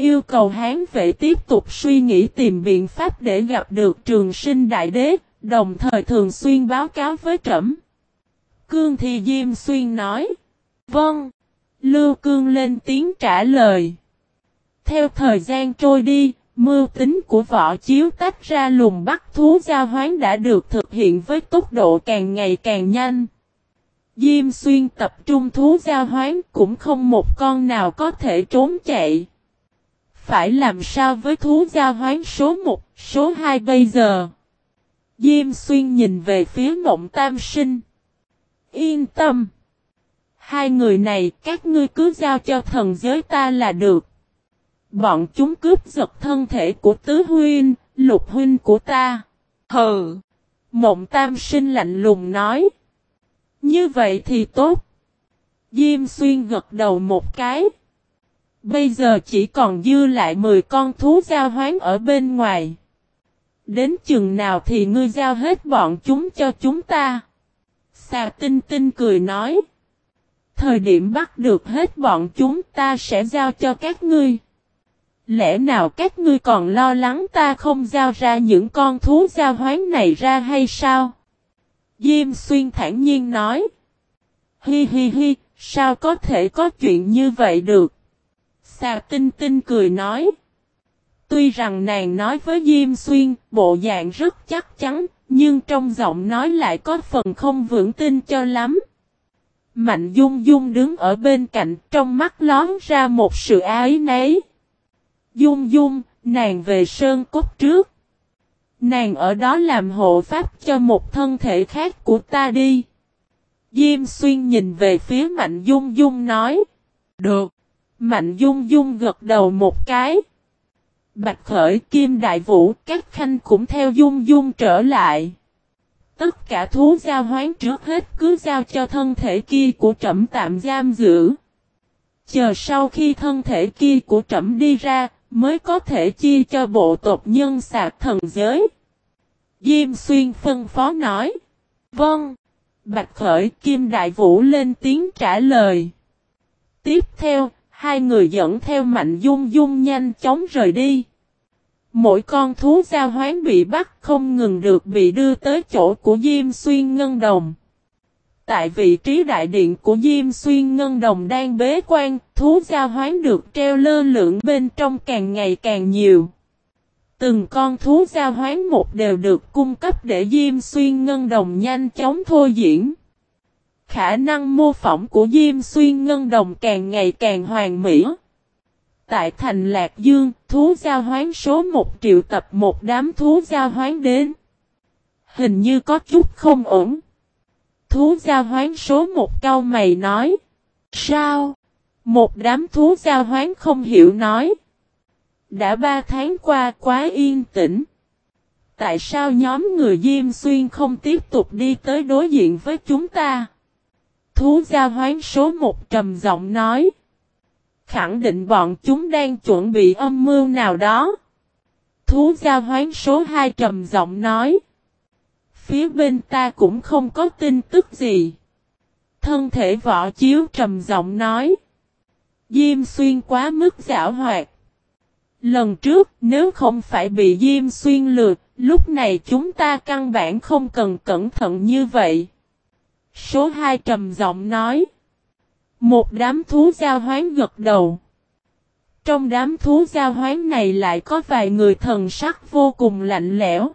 Yêu cầu Hán vệ tiếp tục suy nghĩ tìm biện pháp để gặp được trường sinh đại đế, đồng thời thường xuyên báo cáo với trẫm. Cương Thi Diêm Xuyên nói. Vâng. Lưu Cương lên tiếng trả lời. Theo thời gian trôi đi, mưu tính của võ chiếu tách ra lùng bắt thú giao hoán đã được thực hiện với tốc độ càng ngày càng nhanh. Diêm xuyên tập trung thú giao hoán cũng không một con nào có thể trốn chạy. Phải làm sao với thú giao hoán số 1, số 2 bây giờ? Diêm xuyên nhìn về phía mộng tam sinh. Yên tâm. Hai người này các ngươi cứ giao cho thần giới ta là được. Bọn chúng cướp giật thân thể của tứ huynh, lục huynh của ta. Hừ. Mộng tam sinh lạnh lùng nói. Như vậy thì tốt. Diêm xuyên gật đầu một cái. Bây giờ chỉ còn dư lại 10 con thú giao hoán ở bên ngoài. Đến chừng nào thì ngươi giao hết bọn chúng cho chúng ta. Xà tinh tinh cười nói. Thời điểm bắt được hết bọn chúng ta sẽ giao cho các ngươi. Lẽ nào các ngươi còn lo lắng ta không giao ra những con thú giao hoán này ra hay sao? Diêm xuyên thản nhiên nói. Hi hi hi, sao có thể có chuyện như vậy được? Xà tinh tinh cười nói. Tuy rằng nàng nói với Diêm Xuyên, bộ dạng rất chắc chắn, nhưng trong giọng nói lại có phần không vững tin cho lắm. Mạnh Dung Dung đứng ở bên cạnh, trong mắt lón ra một sự ái nấy. Dung Dung, nàng về sơn cốt trước. Nàng ở đó làm hộ pháp cho một thân thể khác của ta đi. Diêm xuyên nhìn về phía Mạnh Dung Dung nói. Được. Mạnh Dung Dung gật đầu một cái. Bạch Khởi Kim Đại Vũ các khanh cũng theo Dung Dung trở lại. Tất cả thú giao hoán trước hết cứ giao cho thân thể kia của trẫm tạm giam giữ. Chờ sau khi thân thể kia của trẫm đi ra, mới có thể chia cho bộ tộc nhân sạc thần giới. Diêm xuyên phân phó nói. Vâng. Bạch Khởi Kim Đại Vũ lên tiếng trả lời. Tiếp theo, hai người dẫn theo Mạnh Dung Dung nhanh chóng rời đi. Mỗi con thú giao hoán bị bắt không ngừng được bị đưa tới chỗ của Diêm Xuyên Ngân Đồng. Tại vị trí đại điện của Diêm Xuyên Ngân Đồng đang bế quan, thú giao hoán được treo lơ lửng bên trong càng ngày càng nhiều. Từng con thú giao hoán một đều được cung cấp để Diêm Xuyên Ngân Đồng nhanh chóng thôi diễn. Khả năng mô phỏng của Diêm Xuyên Ngân Đồng càng ngày càng hoàn mỹ. Tại thành Lạc Dương, thú giao hoán số 1 triệu tập một đám thú giao hoán đến. Hình như có chút không ổn. Thú giao hoán số 1 cao mày nói. Sao? Một đám thú giao hoán không hiểu nói. Đã ba tháng qua quá yên tĩnh. Tại sao nhóm người Diêm Xuyên không tiếp tục đi tới đối diện với chúng ta? Thú giao hoán số 1 trầm giọng nói khẳng định bọn chúng đang chuẩn bị âm mưu nào đó. Thú giao hoán số 2 trầm giọng nói. Phía bên ta cũng không có tin tức gì. Thân thể võ chiếu trầm giọng nói. Diêm xuyên quá mức giả hoạt. Lần trước nếu không phải bị Diêm xuyên lượt, lúc này chúng ta căn bản không cần cẩn thận như vậy. Số 2 trầm giọng nói. Một đám thú giao hoán gật đầu. Trong đám thú giao hoán này lại có vài người thần sắc vô cùng lạnh lẽo.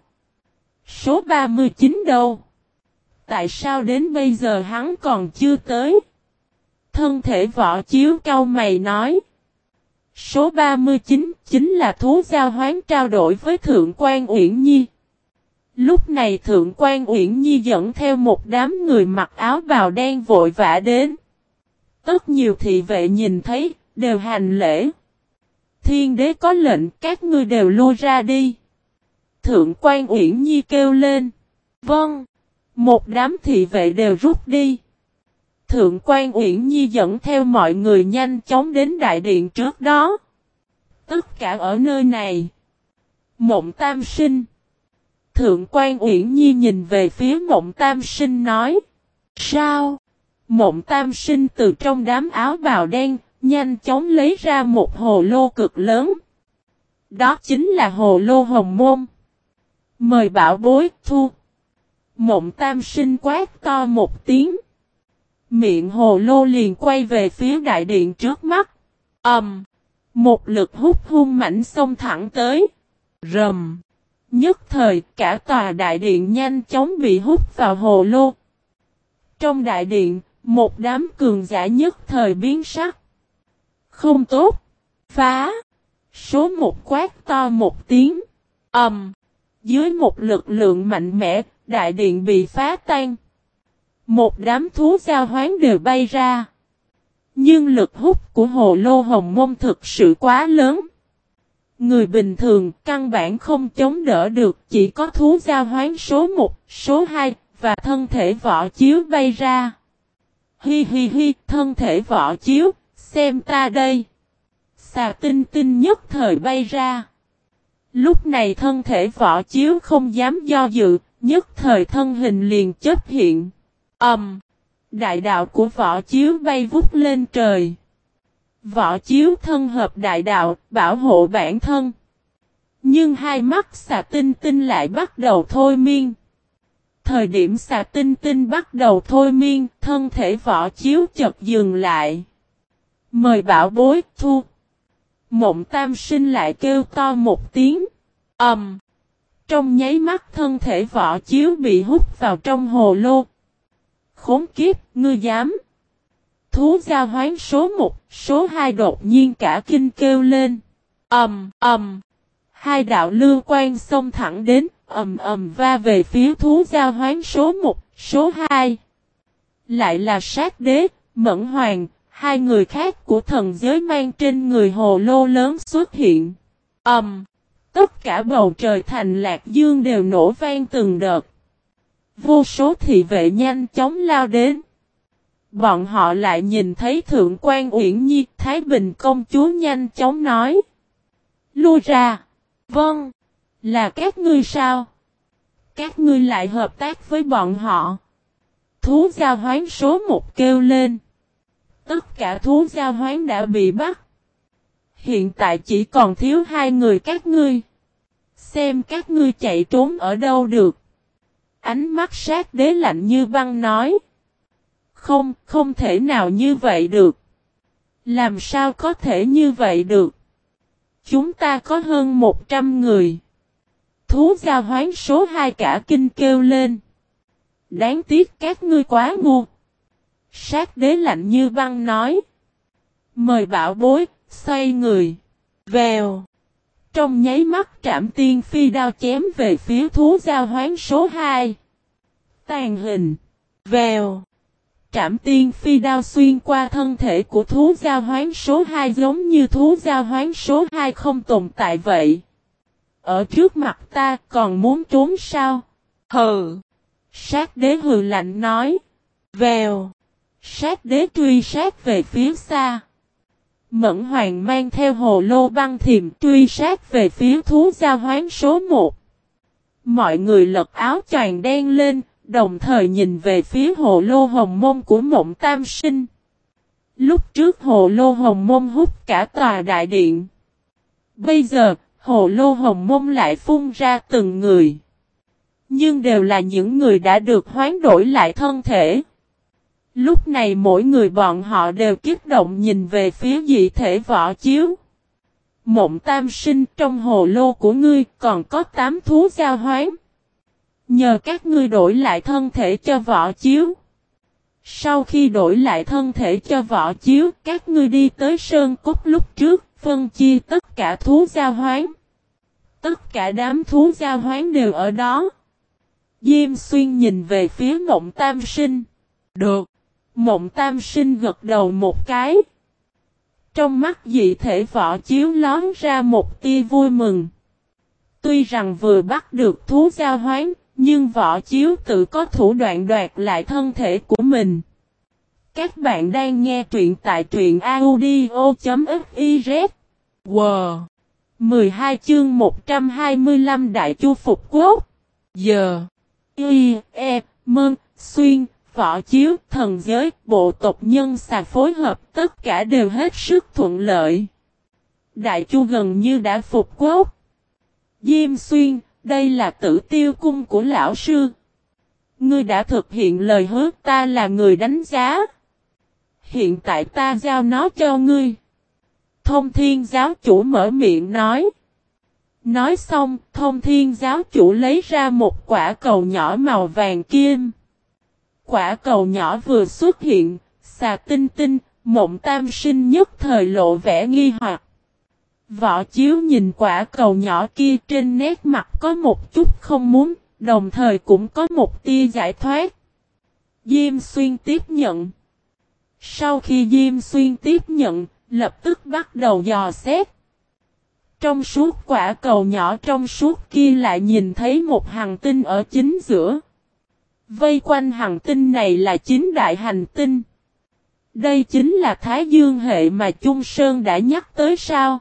Số 39 đâu? Tại sao đến bây giờ hắn còn chưa tới? Thân thể võ chiếu cao mày nói. Số 39 chính là thú giao hoán trao đổi với Thượng quan Uyển Nhi. Lúc này Thượng quan Uyển Nhi dẫn theo một đám người mặc áo bào đen vội vã đến. Tất nhiều thị vệ nhìn thấy, đều hành lễ. Thiên đế có lệnh các ngươi đều lôi ra đi. Thượng quan Uyển Nhi kêu lên. Vâng. Một đám thị vệ đều rút đi. Thượng quan Uyển Nhi dẫn theo mọi người nhanh chóng đến đại điện trước đó. Tất cả ở nơi này. Mộng tam sinh. Thượng quan Uyển Nhi nhìn về phía mộng tam sinh nói. Sao? Mộng tam sinh từ trong đám áo bào đen, nhanh chóng lấy ra một hồ lô cực lớn. Đó chính là hồ lô hồng môn. Mời bảo bối thu. Mộng tam sinh quát to một tiếng. Miệng hồ lô liền quay về phía đại điện trước mắt. Ẩm. Um, một lực hút hung mảnh xông thẳng tới. Rầm. Nhất thời cả tòa đại điện nhanh chóng bị hút vào hồ lô. Trong đại điện, một đám cường giả nhất thời biến sắc. Không tốt. Phá. Số một quát to một tiếng. ầm Um, dưới một lực lượng mạnh mẽ, đại điện bị phá tan. Một đám thú giao hoán đều bay ra. Nhưng lực hút của hồ lô hồng môn thực sự quá lớn. Người bình thường căn bản không chống đỡ được chỉ có thú giao hoán số 1, số 2 và thân thể võ chiếu bay ra. Hi hi hi, thân thể võ chiếu, xem ta đây. Xà tinh tinh nhất thời bay ra. Lúc này thân thể võ chiếu không dám do dự, nhất thời thân hình liền chấp hiện. ầm, Um, đại đạo của võ chiếu bay vút lên trời. Võ chiếu thân hợp đại đạo, bảo hộ bản thân. Nhưng hai mắt xà tinh tinh lại bắt đầu thôi miên. Thời điểm xà tinh tinh bắt đầu thôi miên, thân thể võ chiếu chật dừng lại. Mời bảo bối thu. Mộng tam sinh lại kêu to một tiếng. ầm Um, trong nháy mắt thân thể võ chiếu bị hút vào trong hồ lô. Khốn kiếp, ngươi dám. Thú giao hoán số 1, số 2 đột nhiên cả kinh kêu lên. Ẩm, um, Ẩm. Um, hai đạo lưu quan xông thẳng đến, ầm ầm va về phía thú giao hoán số 1, số 2. Lại là sát đế, mẫn hoàng, hai người khác của thần giới mang trên người hồ lô lớn xuất hiện. Ầm. Tất cả bầu trời thành lạc dương đều nổ vang từng đợt. Vô số thị vệ nhanh chóng lao đến. Bọn họ lại nhìn thấy Thượng quan Uyển Nhi, Thái Bình công chúa nhanh chóng nói. Lui ra. Vâng. Là các ngươi sao? Các ngươi lại hợp tác với bọn họ. Thú giao hoán số một kêu lên. Tất cả thú giao hoán đã bị bắt. Hiện tại chỉ còn thiếu hai người các ngươi. Xem các ngươi chạy trốn ở đâu được. Ánh mắt sát đế lạnh như băng nói. Không, không thể nào như vậy được. Làm sao có thể như vậy được? Chúng ta có hơn 100 người. Thú giao hoán số 2 cả kinh kêu lên. Đáng tiếc các ngươi quá ngu. Sát đế lạnh như băng nói. Mời bảo bối, xoay người. Vèo. Trong nháy mắt trạm tiên phi đao chém về phía thú giao hoán số 2. Tàn hình. Vèo. Trạm tiên phi đao xuyên qua thân thể của thú giao hoán số 2 giống như thú giao hoán số 2 không tồn tại vậy. Ở trước mặt ta còn muốn trốn sao? Hừ. Sát đế hừ lạnh nói. Vèo. Sát đế truy sát về phía xa. Mẫn hoàng mang theo hồ lô băng thiềm truy sát về phía thú giao hoán số 1. Mọi người lật áo choàng đen lên, đồng thời nhìn về phía hồ lô hồng môn của mộng tam sinh. Lúc trước hồ lô hồng môn hút cả tòa đại điện. Bây giờ, hồ lô hồng môn lại phun ra từng người. Nhưng đều là những người đã được hoán đổi lại thân thể. Lúc này mỗi người bọn họ đều kích động nhìn về phía dị thể võ chiếu. mộng tam sinh trong hồ lô của ngươi còn có tám thú giao hoán. Nhờ các ngươi đổi lại thân thể cho võ chiếu. Sau khi đổi lại thân thể cho võ chiếu, các ngươi đi tới sơn cốt lúc trước, phân chia tất cả thú giao hoán. Tất cả đám thú giao hoán đều ở đó. Diêm xuyên nhìn về phía mộng tam sinh. Được. Mộng tam sinh gật đầu một cái. Trong mắt dị thể võ chiếu lón ra một tia vui mừng. Tuy rằng vừa bắt được thú giao hoán, nhưng võ chiếu tự có thủ đoạn đoạt lại thân thể của mình. Các bạn đang nghe truyện tại truyện audio.fiz. Wow! 12 chương 125 Đại Chu Phục Quốc. Giờ. Y, E, Mơn, Xuyên, Võ Chiếu, Thần Giới, Bộ tộc Nhân xà phối hợp tất cả đều hết sức thuận lợi. Đại Chu gần như đã phục quốc. Diêm Xuyên, đây là tử tiêu cung của lão sư. Ngươi đã thực hiện lời hứa ta là người đánh giá. Hiện tại ta giao nó cho ngươi. Thông thiên giáo chủ mở miệng nói. Nói xong, thông thiên giáo chủ lấy ra một quả cầu nhỏ màu vàng kim. Quả cầu nhỏ vừa xuất hiện, xà tinh tinh, mộng tam sinh nhất thời lộ vẻ nghi hoặc. Võ chiếu nhìn quả cầu nhỏ kia trên nét mặt có một chút không muốn, đồng thời cũng có một tia giải thoát. Diêm xuyên tiếp nhận. Sau khi Diêm xuyên tiếp nhận, lập tức bắt đầu dò xét. Trong suốt quả cầu nhỏ trong suốt kia lại nhìn thấy một hành tinh ở chính giữa. Vây quanh hành tinh này là chính đại hành tinh. Đây chính là Thái Dương hệ mà Trung Sơn đã nhắc tới sao?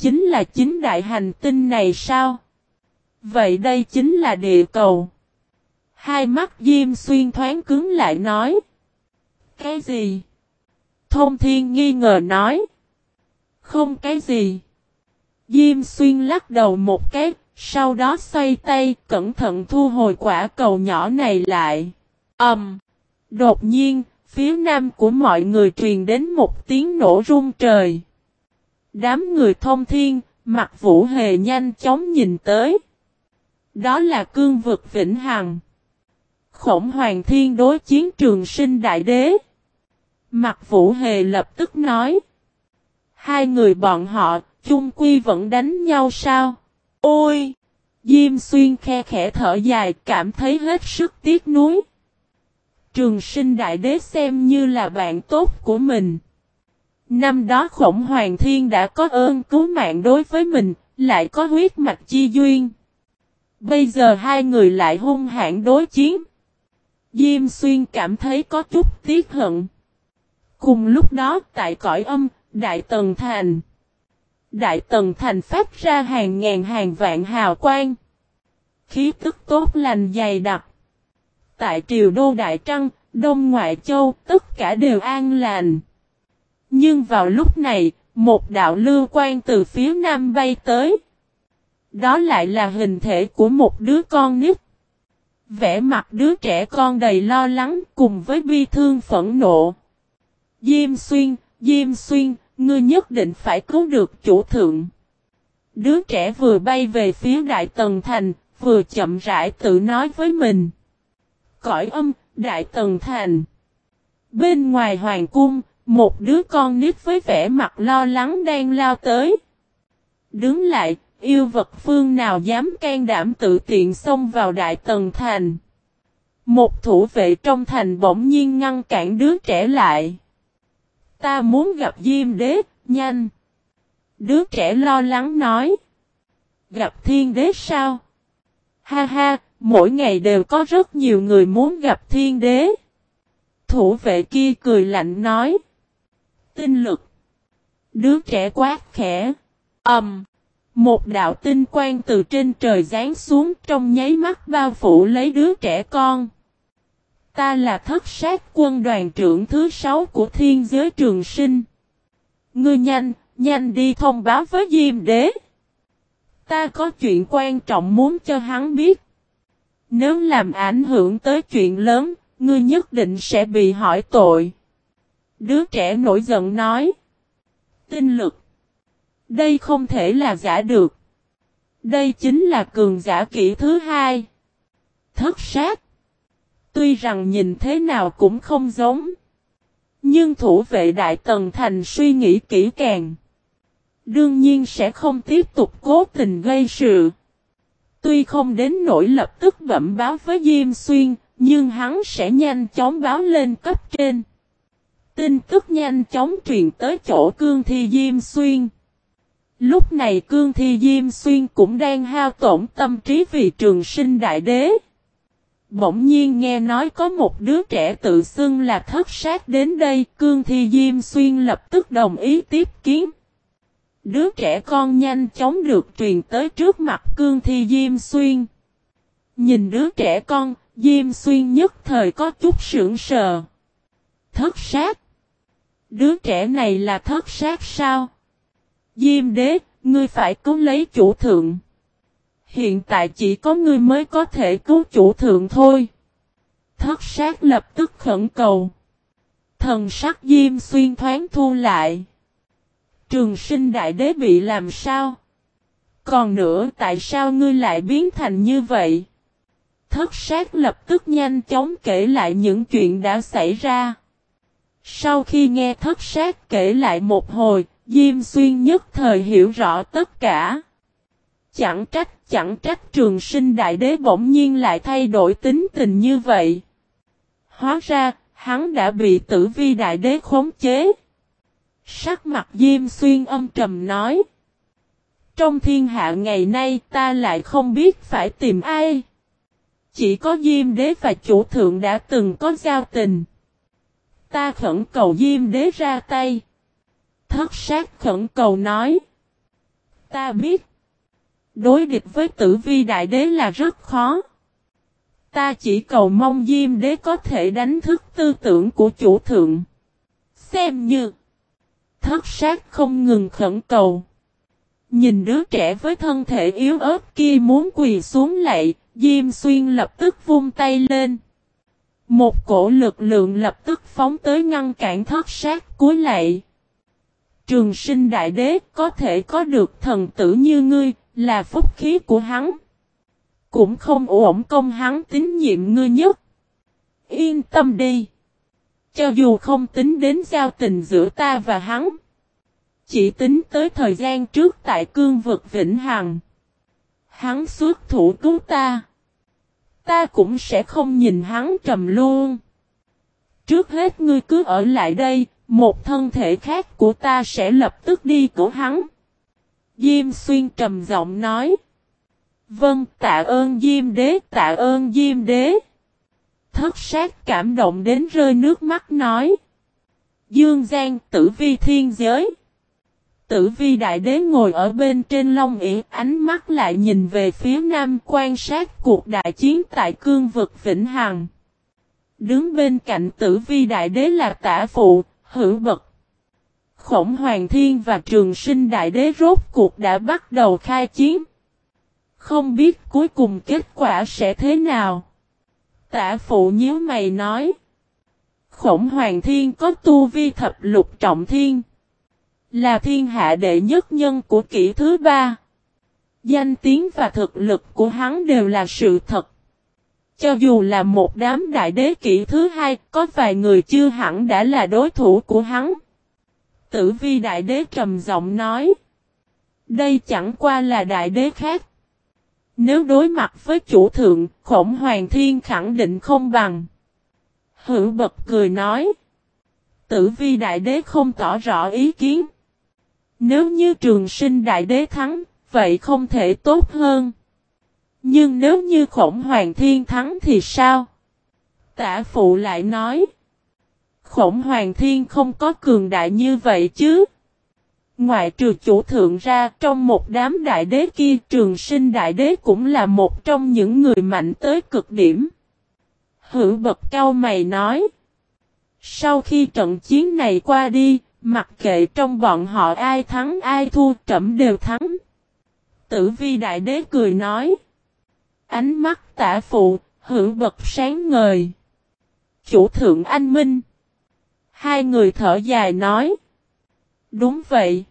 Chính là chính đại hành tinh này sao? Vậy đây chính là địa cầu. Hai mắt Diêm Xuyên thoáng cứng lại nói. Cái gì? Thông Thiên nghi ngờ nói. Không cái gì. Diêm Xuyên lắc đầu một cái, sau đó xoay tay, cẩn thận thu hồi quả cầu nhỏ này lại. Ầm. Um, đột nhiên, phía nam của mọi người truyền đến một tiếng nổ rung trời. Đám người thông thiên, mặt vũ hề nhanh chóng nhìn tới. Đó là cương vực vĩnh hằng. Khổng hoàng thiên đối chiến trường sinh đại đế. Mặt vũ hề lập tức nói. Hai người bọn họ, chung quy vẫn đánh nhau sao? Ôi! Diêm xuyên khe khẽ thở dài cảm thấy hết sức tiếc nuối. Trường sinh đại đế xem như là bạn tốt của mình. Năm đó khổng hoàng thiên đã có ơn cứu mạng đối với mình, lại có huyết mạch chi duyên. Bây giờ hai người lại hung hãn đối chiến. Diêm xuyên cảm thấy có chút tiếc hận. Cùng lúc đó tại cõi âm, Đại Tần Thành. Đại Tần Thành phát ra hàng ngàn hàng vạn hào quang. Khí tức tốt lành dày đặc. Tại triều đô Đại Trăng, Đông Ngoại Châu, tất cả đều an lành. Nhưng vào lúc này, một đạo lưu quan từ phía nam bay tới. Đó lại là hình thể của một đứa con nít. Vẽ mặt đứa trẻ con đầy lo lắng cùng với bi thương phẫn nộ. Diêm xuyên, Diêm xuyên, ngươi nhất định phải cứu được chủ thượng. Đứa trẻ vừa bay về phía Đại Tần Thành, vừa chậm rãi tự nói với mình. Cõi âm, Đại Tần Thành. Bên ngoài Hoàng Cung, một đứa con nít với vẻ mặt lo lắng đang lao tới. Đứng lại, yêu vật phương nào dám can đảm tự tiện xông vào Đại Tần Thành. Một thủ vệ trong thành bỗng nhiên ngăn cản đứa trẻ lại. Ta muốn gặp Diêm Đế, nhanh. Đứa trẻ lo lắng nói. Gặp Thiên Đế sao? Ha ha, mỗi ngày đều có rất nhiều người muốn gặp Thiên Đế. Thủ vệ kia cười lạnh nói. Tinh lực. Đứa trẻ quát khẽ. Ẩm. Um, một đạo tinh quang từ trên trời giáng xuống trong nháy mắt bao phủ lấy đứa trẻ con. Ta là thất sát quân đoàn trưởng thứ sáu của thiên giới trường sinh. Ngươi nhanh, nhanh đi thông báo với Diêm Đế. Ta có chuyện quan trọng muốn cho hắn biết. Nếu làm ảnh hưởng tới chuyện lớn, ngươi nhất định sẽ bị hỏi tội. Đứa trẻ nổi giận nói. Tinh lực. Đây không thể là giả được. Đây chính là cường giả kỹ thứ hai. Thất sát. Tuy rằng nhìn thế nào cũng không giống. Nhưng thủ vệ Đại Tần Thành suy nghĩ kỹ càng. Đương nhiên sẽ không tiếp tục cố tình gây sự. Tuy không đến nỗi lập tức bẩm báo với Diêm Xuyên, nhưng hắn sẽ nhanh chóng báo lên cấp trên. Tin tức nhanh chóng truyền tới chỗ cương thi Diêm Xuyên. Lúc này cương thi Diêm Xuyên cũng đang hao tổn tâm trí vì trường sinh đại đế. Bỗng nhiên nghe nói có một đứa trẻ tự xưng là thất sát đến đây, cương thi Diêm Xuyên lập tức đồng ý tiếp kiến. Đứa trẻ con nhanh chóng được truyền tới trước mặt cương thi Diêm Xuyên. Nhìn đứa trẻ con, Diêm Xuyên nhất thời có chút sững sờ. Thất sát. Đứa trẻ này là thất sát sao? Diêm đế, ngươi phải cứu lấy chủ thượng. Hiện tại chỉ có ngươi mới có thể cứu chủ thượng thôi. Thất sát lập tức khẩn cầu. Thần sắc Diêm Xuyên thoáng thu lại. Trường sinh đại đế bị làm sao? Còn nữa tại sao ngươi lại biến thành như vậy? Thất sát lập tức nhanh chóng kể lại những chuyện đã xảy ra. Sau khi nghe thất sát kể lại một hồi, Diêm Xuyên nhất thời hiểu rõ tất cả. Chẳng trách, chẳng trách trường sinh đại đế bỗng nhiên lại thay đổi tính tình như vậy. Hóa ra, hắn đã bị tử vi đại đế khống chế. Sắc mặt Diêm Xuyên âm trầm nói. Trong thiên hạ ngày nay ta lại không biết phải tìm ai. Chỉ có Diêm Đế và chủ thượng đã từng có giao tình. Ta khẩn cầu Diêm Đế ra tay. Thất sát khẩn cầu nói. Ta biết. Đối địch với tử vi đại đế là rất khó. Ta chỉ cầu mong Diêm Đế có thể đánh thức tư tưởng của chủ thượng. Xem như. Thất sát không ngừng khẩn cầu. Nhìn đứa trẻ với thân thể yếu ớt kia muốn quỳ xuống lại, Diêm Xuyên lập tức vung tay lên. Một cổ lực lượng lập tức phóng tới ngăn cản thất sát cuối lại. Trường sinh đại đế có thể có được thần tử như ngươi, là phúc khí của hắn. Cũng không ổn công hắn tín nhiệm ngươi nhất. Yên tâm đi. Cho dù không tính đến giao tình giữa ta và hắn. Chỉ tính tới thời gian trước tại cương vực Vĩnh Hằng. Hắn xuất thủ cứu ta. Ta cũng sẽ không nhìn hắn trầm luôn. Trước hết ngươi cứ ở lại đây, một thân thể khác của ta sẽ lập tức đi cứu hắn. Diêm xuyên trầm giọng nói. Vâng, tạ ơn Diêm đế, tạ ơn Diêm đế. Thất sát cảm động đến rơi nước mắt nói. Dương Giang tử vi thiên giới. Tử vi đại đế ngồi ở bên trên long ỉ, ánh mắt lại nhìn về phía nam quan sát cuộc đại chiến tại cương vực Vĩnh Hằng. Đứng bên cạnh tử vi đại đế là tả phụ, hữu bậc. Khổng Hoàng Thiên và Trường Sinh Đại Đế rốt cuộc đã bắt đầu khai chiến. Không biết cuối cùng kết quả sẽ thế nào. Tả phụ nhíu mày nói. Khổng Hoàng Thiên có tu vi thập lục trọng thiên. Là thiên hạ đệ nhất nhân của kỷ thứ ba. Danh tiếng và thực lực của hắn đều là sự thật. Cho dù là một đám đại đế kỷ thứ hai, có vài người chưa hẳn đã là đối thủ của hắn. Tử vi đại đế trầm giọng nói. Đây chẳng qua là đại đế khác. Nếu đối mặt với chủ thượng, khổng hoàng thiên khẳng định không bằng. Hữu bật cười nói. Tử vi đại đế không tỏ rõ ý kiến. Nếu như trường sinh đại đế thắng, vậy không thể tốt hơn. Nhưng nếu như khổng hoàng thiên thắng thì sao? Tả phụ lại nói. Khổng hoàng thiên không có cường đại như vậy chứ. Ngoại trừ chủ thượng ra trong một đám đại đế kia trường sinh đại đế cũng là một trong những người mạnh tới cực điểm. Hữu bậc cao mày nói. Sau khi trận chiến này qua đi, mặc kệ trong bọn họ ai thắng ai thua trẫm đều thắng. Tử vi đại đế cười nói. Ánh mắt tả phụ, hữu bật sáng ngời. Chủ thượng anh Minh. Hai người thở dài nói. Đúng vậy.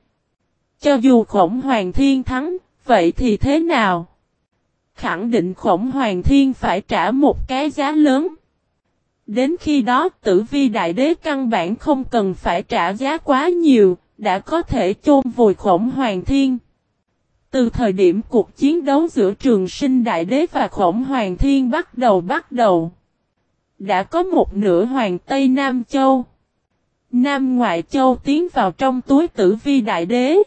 Cho dù khổng hoàng thiên thắng, vậy thì thế nào? Khẳng định khổng hoàng thiên phải trả một cái giá lớn. Đến khi đó tử vi đại đế căn bản không cần phải trả giá quá nhiều, đã có thể chôn vùi khổng hoàng thiên. Từ thời điểm cuộc chiến đấu giữa trường sinh đại đế và khổng hoàng thiên bắt đầu bắt đầu. Đã có một nửa hoàng Tây Nam Châu. Nam Ngoại Châu tiến vào trong túi tử vi đại đế.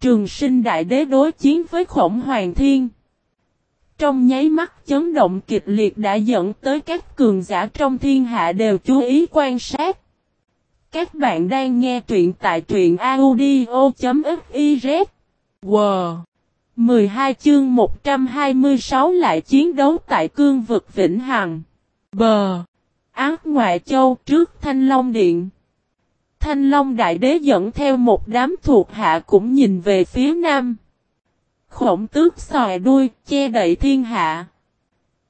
Trường sinh đại đế đối chiến với khổng hoàng thiên. Trong nháy mắt chấn động kịch liệt đã dẫn tới các cường giả trong thiên hạ đều chú ý quan sát. Các bạn đang nghe truyện tại truyện audio.fiz. Wow! 12 chương 126 lại chiến đấu tại cương vực Vĩnh Hằng. Bờ! Ác Ngoại Châu trước Thanh Long Điện. Thanh Long Đại Đế dẫn theo một đám thuộc hạ cũng nhìn về phía nam. Khổng tước xòe đuôi, che đậy thiên hạ.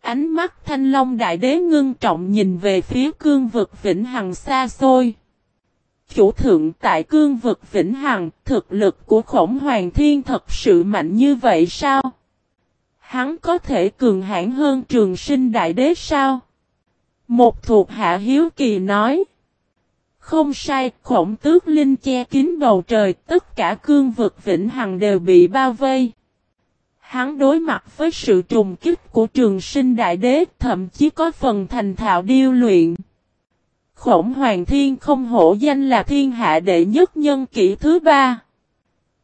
Ánh mắt Thanh Long Đại Đế ngưng trọng nhìn về phía cương vực Vĩnh Hằng xa xôi. Chủ thượng tại cương vực Vĩnh Hằng, thực lực của khổng hoàng thiên thật sự mạnh như vậy sao? Hắn có thể cường hãn hơn trường sinh đại đế sao? Một thuộc hạ hiếu kỳ nói. Không sai, khổng tước linh che kín bầu trời, tất cả cương vực Vĩnh Hằng đều bị bao vây. Hắn đối mặt với sự trùng kích của trường sinh đại đế, thậm chí có phần thành thạo điêu luyện. Khổng Hoàng Thiên không hổ danh là thiên hạ đệ nhất nhân kỷ thứ ba.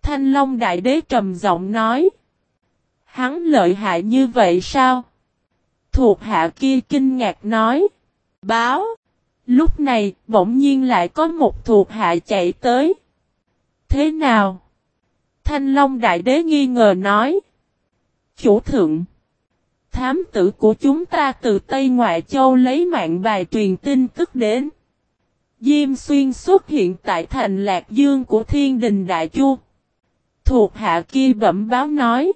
Thanh Long Đại Đế trầm giọng nói. Hắn lợi hại như vậy sao? Thuộc hạ kia kinh ngạc nói. Báo. Lúc này, bỗng nhiên lại có một thuộc hạ chạy tới. Thế nào? Thanh Long Đại Đế nghi ngờ nói. Chủ thượng. Thám tử của chúng ta từ Tây Ngoại Châu lấy mạng bài truyền tin tức đến. Diêm xuyên xuất hiện tại thành Lạc Dương của Thiên Đình Đại Chu. Thuộc hạ kia bẩm báo nói.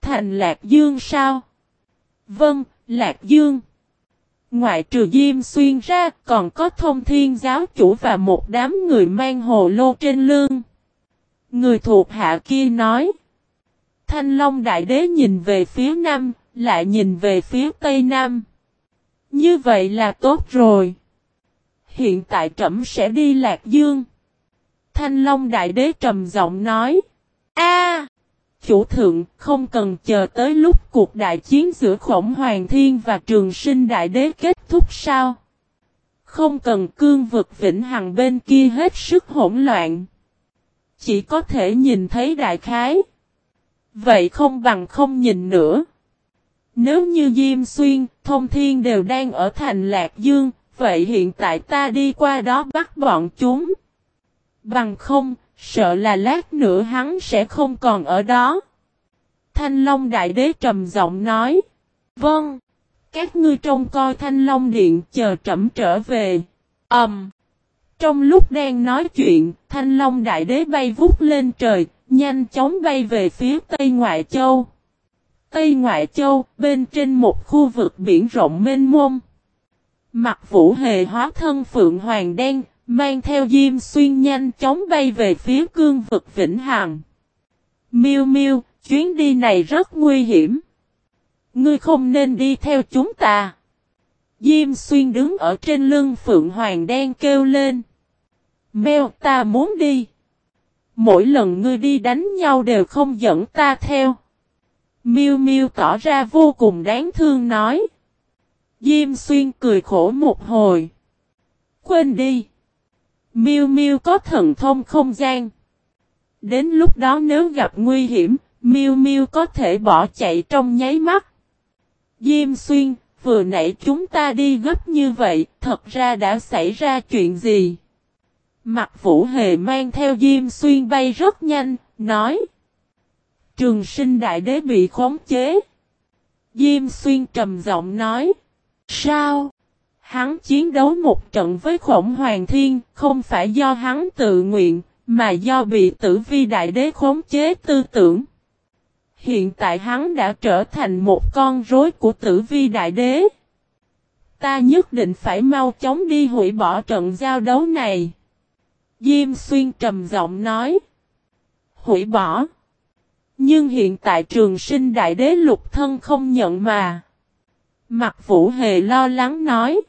Thành Lạc Dương sao? Vâng, Lạc Dương. Ngoại trừ Diêm Xuyên ra còn có thông thiên giáo chủ và một đám người mang hồ lô trên lương, Người thuộc hạ kia nói. Thanh Long Đại Đế nhìn về phía Nam, lại nhìn về phía Tây Nam. Như vậy là tốt rồi. Hiện tại trẫm sẽ đi Lạc Dương. Thanh Long Đại Đế trầm giọng nói. A, Chủ thượng không cần chờ tới lúc cuộc đại chiến giữa khổng hoàng thiên và trường sinh đại đế kết thúc sao? Không cần cương vực vĩnh hằng bên kia hết sức hỗn loạn. Chỉ có thể nhìn thấy đại khái. Vậy không bằng không nhìn nữa. Nếu như Diêm Xuyên, Thông Thiên đều đang ở thành Lạc Dương, vậy hiện tại ta đi qua đó bắt bọn chúng. Bằng không, sợ là lát nữa hắn sẽ không còn ở đó. Thanh Long Đại Đế trầm giọng nói. Vâng. Các ngươi trông coi Thanh Long Điện chờ trẫm trở về. Ẩm. Um. Trong lúc đang nói chuyện, Thanh Long Đại Đế bay vút lên trời, nhanh chóng bay về phía Tây Ngoại Châu. Tây Ngoại Châu, bên trên một khu vực biển rộng mênh mông. Mặt vũ hề hóa thân Phượng Hoàng đen, mang theo Diêm Xuyên nhanh chóng bay về phía cương vực Vĩnh Hằng. Miêu Miêu, chuyến đi này rất nguy hiểm. Ngươi không nên đi theo chúng ta. Diêm Xuyên đứng ở trên lưng Phượng Hoàng đen kêu lên. Mèo ta muốn đi. Mỗi lần ngươi đi đánh nhau đều không dẫn ta theo. Miu Miu tỏ ra vô cùng đáng thương nói. Diêm xuyên cười khổ một hồi. Quên đi. Miu Miu có thần thông không gian. Đến lúc đó nếu gặp nguy hiểm, Miu Miu có thể bỏ chạy trong nháy mắt. Diêm xuyên, vừa nãy chúng ta đi gấp như vậy, thật ra đã xảy ra chuyện gì? Mặt vũ hề mang theo Diêm xuyên bay rất nhanh, nói. Trường sinh đại đế bị khống chế. Diêm xuyên trầm giọng nói. Sao? Hắn chiến đấu một trận với khổng hoàng thiên, không phải do hắn tự nguyện, mà do bị tử vi đại đế khống chế tư tưởng. Hiện tại hắn đã trở thành một con rối của tử vi đại đế. Ta nhất định phải mau chóng đi hủy bỏ trận giao đấu này. Diêm xuyên trầm giọng nói. hủy bỏ. Nhưng hiện tại trường sinh đại đế lục thân không nhận mà. Mặt vũ hề lo lắng nói.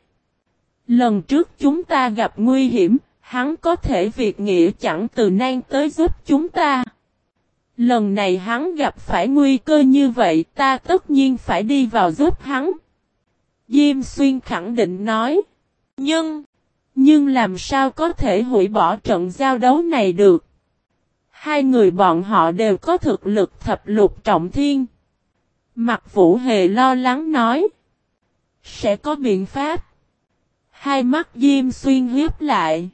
Lần trước chúng ta gặp nguy hiểm, hắn có thể việc nghĩa chẳng từ nan tới giúp chúng ta. Lần này hắn gặp phải nguy cơ như vậy ta tất nhiên phải đi vào giúp hắn. Diêm xuyên khẳng định nói. Nhưng, nhưng làm sao có thể hủy bỏ trận giao đấu này được? Hai người bọn họ đều có thực lực thập lục trọng thiên. Mặt vũ hề lo lắng nói. Sẽ có biện pháp. Hai mắt Diêm xuyên hiếp lại.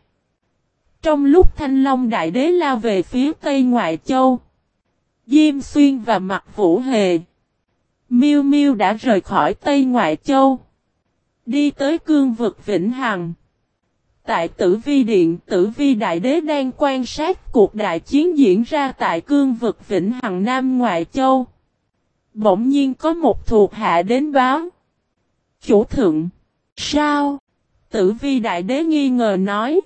Trong lúc Thanh Long Đại Đế lao về phía Tây Ngoại Châu. Diêm Xuyên và Mặt Vũ Hề. Miêu Miêu đã rời khỏi Tây Ngoại Châu. Đi tới cương vực Vĩnh Hằng. Tại Tử Vi Điện, Tử Vi Đại Đế đang quan sát cuộc đại chiến diễn ra tại cương vực Vĩnh Hằng Nam Ngoại Châu. Bỗng nhiên có một thuộc hạ đến báo. Chủ thượng. Sao? Tử Vi Đại Đế nghi ngờ nói.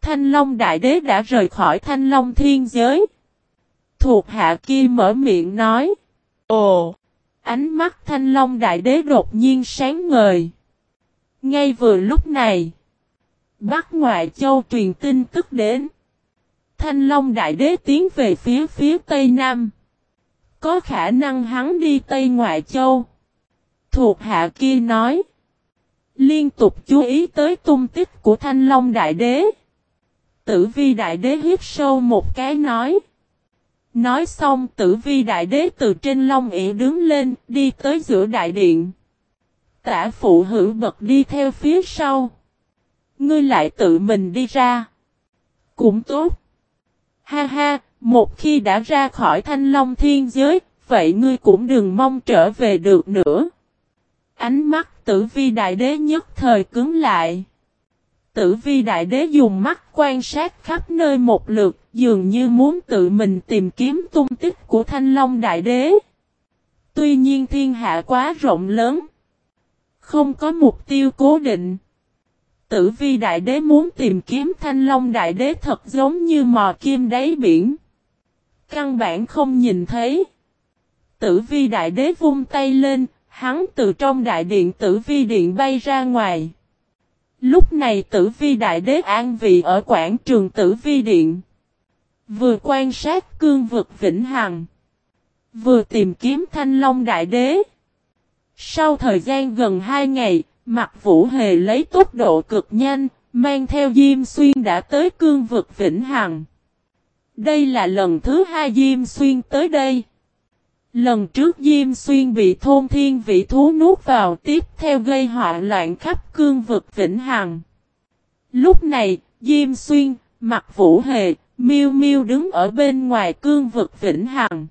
Thanh Long Đại Đế đã rời khỏi Thanh Long Thiên Giới. Thuộc hạ kia mở miệng nói. Ồ! Ánh mắt Thanh Long Đại Đế đột nhiên sáng ngời. Ngay vừa lúc này. Bắc Ngoại Châu truyền tin tức đến. Thanh Long Đại Đế tiến về phía phía Tây Nam. Có khả năng hắn đi Tây Ngoại Châu. Thuộc hạ kia nói. Liên tục chú ý tới tung tích của Thanh Long Đại Đế. Tử vi Đại Đế hiếp sâu một cái nói. Nói xong tử vi Đại Đế từ trên Long ỉ đứng lên, đi tới giữa Đại Điện. Tả phụ hữu bật đi theo phía sau. Ngươi lại tự mình đi ra. Cũng tốt. Ha ha, một khi đã ra khỏi thanh long thiên giới, vậy ngươi cũng đừng mong trở về được nữa. Ánh mắt tử vi đại đế nhất thời cứng lại. Tử vi đại đế dùng mắt quan sát khắp nơi một lượt, dường như muốn tự mình tìm kiếm tung tích của thanh long đại đế. Tuy nhiên thiên hạ quá rộng lớn. Không có mục tiêu cố định. Tử vi đại đế muốn tìm kiếm thanh long đại đế thật giống như mò kim đáy biển. Căn bản không nhìn thấy. Tử vi đại đế vung tay lên, hắn từ trong đại điện tử vi điện bay ra ngoài. Lúc này tử vi đại đế an vị ở quảng trường tử vi điện. Vừa quan sát cương vực vĩnh hằng. Vừa tìm kiếm thanh long đại đế. Sau thời gian gần 2 ngày, Mặt Vũ Hề lấy tốc độ cực nhanh, mang theo Diêm Xuyên đã tới cương vực Vĩnh Hằng. Đây là lần thứ hai Diêm Xuyên tới đây. Lần trước Diêm Xuyên bị thôn thiên vị thú nuốt vào tiếp theo gây họa loạn khắp cương vực Vĩnh Hằng. Lúc này, Diêm Xuyên, Mặt Vũ Hề, Miêu Miêu đứng ở bên ngoài cương vực Vĩnh Hằng.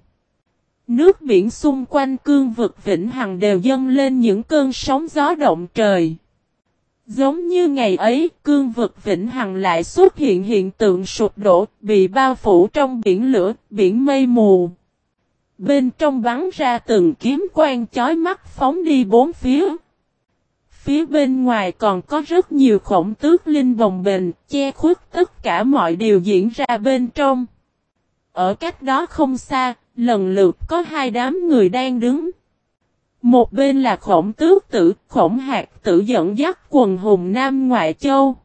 Nước biển xung quanh cương vực Vĩnh Hằng đều dâng lên những cơn sóng gió động trời. Giống như ngày ấy, cương vực Vĩnh Hằng lại xuất hiện hiện tượng sụp đổ, bị bao phủ trong biển lửa, biển mây mù. Bên trong bắn ra từng kiếm quang chói mắt phóng đi bốn phía. Phía bên ngoài còn có rất nhiều khổng tước linh bồng bềnh, che khuất tất cả mọi điều diễn ra bên trong. Ở cách đó không xa, lần lượt có hai đám người đang đứng. Một bên là khổng tước tử, khổng hạt tử dẫn dắt quần hùng Nam Ngoại Châu.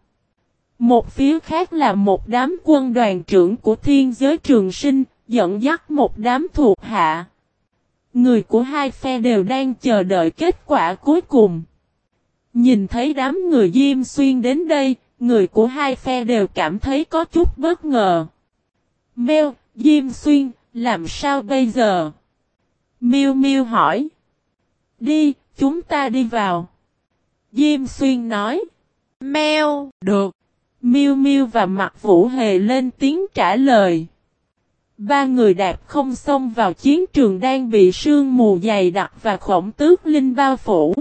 Một phía khác là một đám quân đoàn trưởng của thiên giới trường sinh, dẫn dắt một đám thuộc hạ. Người của hai phe đều đang chờ đợi kết quả cuối cùng. Nhìn thấy đám người Diêm Xuyên đến đây, người của hai phe đều cảm thấy có chút bất ngờ. Mèo, Diêm Xuyên, làm sao bây giờ? Miêu Miêu hỏi. Đi, chúng ta đi vào. Diêm Xuyên nói. Mèo, được. Miêu Miêu và Mặt Vũ Hề lên tiếng trả lời. Ba người đạp không xông vào chiến trường đang bị sương mù dày đặc và khổng tước linh bao phủ.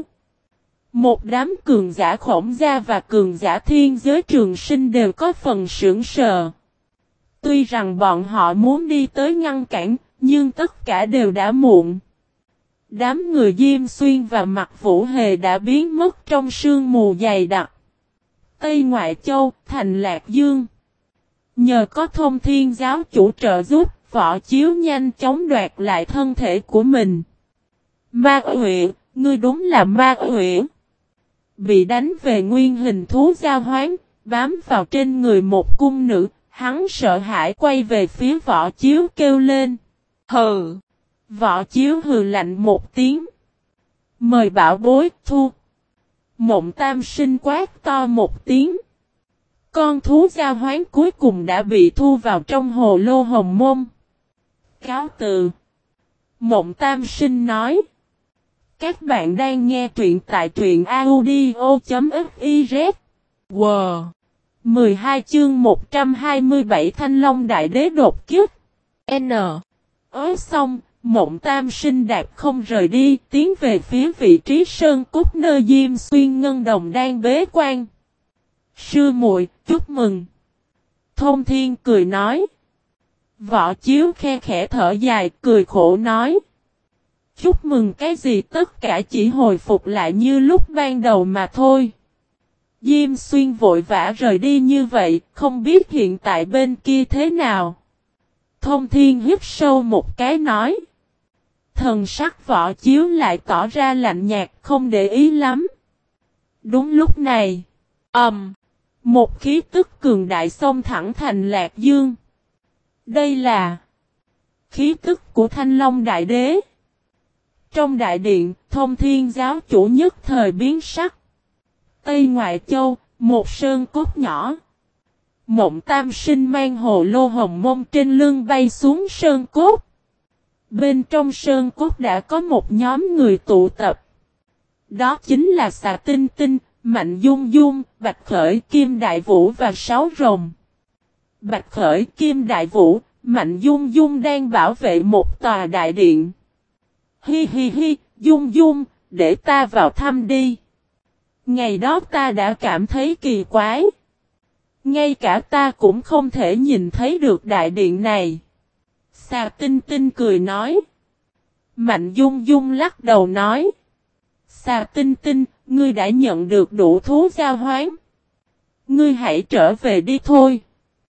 Một đám cường giả khổng gia và cường giả thiên giới trường sinh đều có phần sưởng sờ. Tuy rằng bọn họ muốn đi tới ngăn cản, nhưng tất cả đều đã muộn. Đám người Diêm Xuyên và Mặt Vũ Hề đã biến mất trong sương mù dày đặc. Tây Ngoại Châu, Thành Lạc Dương. Nhờ có thông thiên giáo chủ trợ giúp, võ chiếu nhanh chóng đoạt lại thân thể của mình. Ma huyện, ngươi đúng là ma huyện. Bị đánh về nguyên hình thú giao hoán, bám vào trên người một cung nữ, hắn sợ hãi quay về phía võ chiếu kêu lên. Hừ! Võ chiếu hừ lạnh một tiếng. Mời bảo bối, thu. Mộng tam sinh quát to một tiếng. Con thú giao hoán cuối cùng đã bị thu vào trong hồ lô hồng môn. Cáo từ. Mộng tam sinh nói. Các bạn đang nghe truyện tại truyện audio.fif. Wow! 12 chương 127 Thanh Long Đại Đế đột kiếp. N. Ối xong, mộng tam sinh đạp không rời đi, tiến về phía vị trí sơn cốt nơi Diêm Xuyên Ngân Đồng đang bế quan. Sư muội chúc mừng. Thông Thiên cười nói. Võ Chiếu khe khẽ thở dài, cười khổ nói. Chúc mừng cái gì tất cả chỉ hồi phục lại như lúc ban đầu mà thôi. Diêm xuyên vội vã rời đi như vậy, không biết hiện tại bên kia thế nào. Thông thiên hít sâu một cái nói. Thần sắc võ chiếu lại tỏ ra lạnh nhạt không để ý lắm. Đúng lúc này, ầm, um, một khí tức cường đại xông thẳng thành lạc dương. Đây là khí tức của thanh long đại đế. Trong đại điện, thông thiên giáo chủ nhất thời biến sắc. Tây Ngoại Châu, một sơn cốt nhỏ. Mộng tam sinh mang hồ lô hồng mông trên lưng bay xuống sơn cốt. Bên trong sơn cốt đã có một nhóm người tụ tập. Đó chính là xà tinh tinh, mạnh dung dung, bạch khởi, kim đại vũ và sáu rồng. Bạch khởi, kim đại vũ, mạnh dung dung đang bảo vệ một tòa đại điện. Hi hi hi, dung dung, để ta vào thăm đi. Ngày đó ta đã cảm thấy kỳ quái. Ngay cả ta cũng không thể nhìn thấy được đại điện này. Xà tinh tinh cười nói. Mạnh dung dung lắc đầu nói. Xà tinh tinh, ngươi đã nhận được đủ thú giao hoán. Ngươi hãy trở về đi thôi.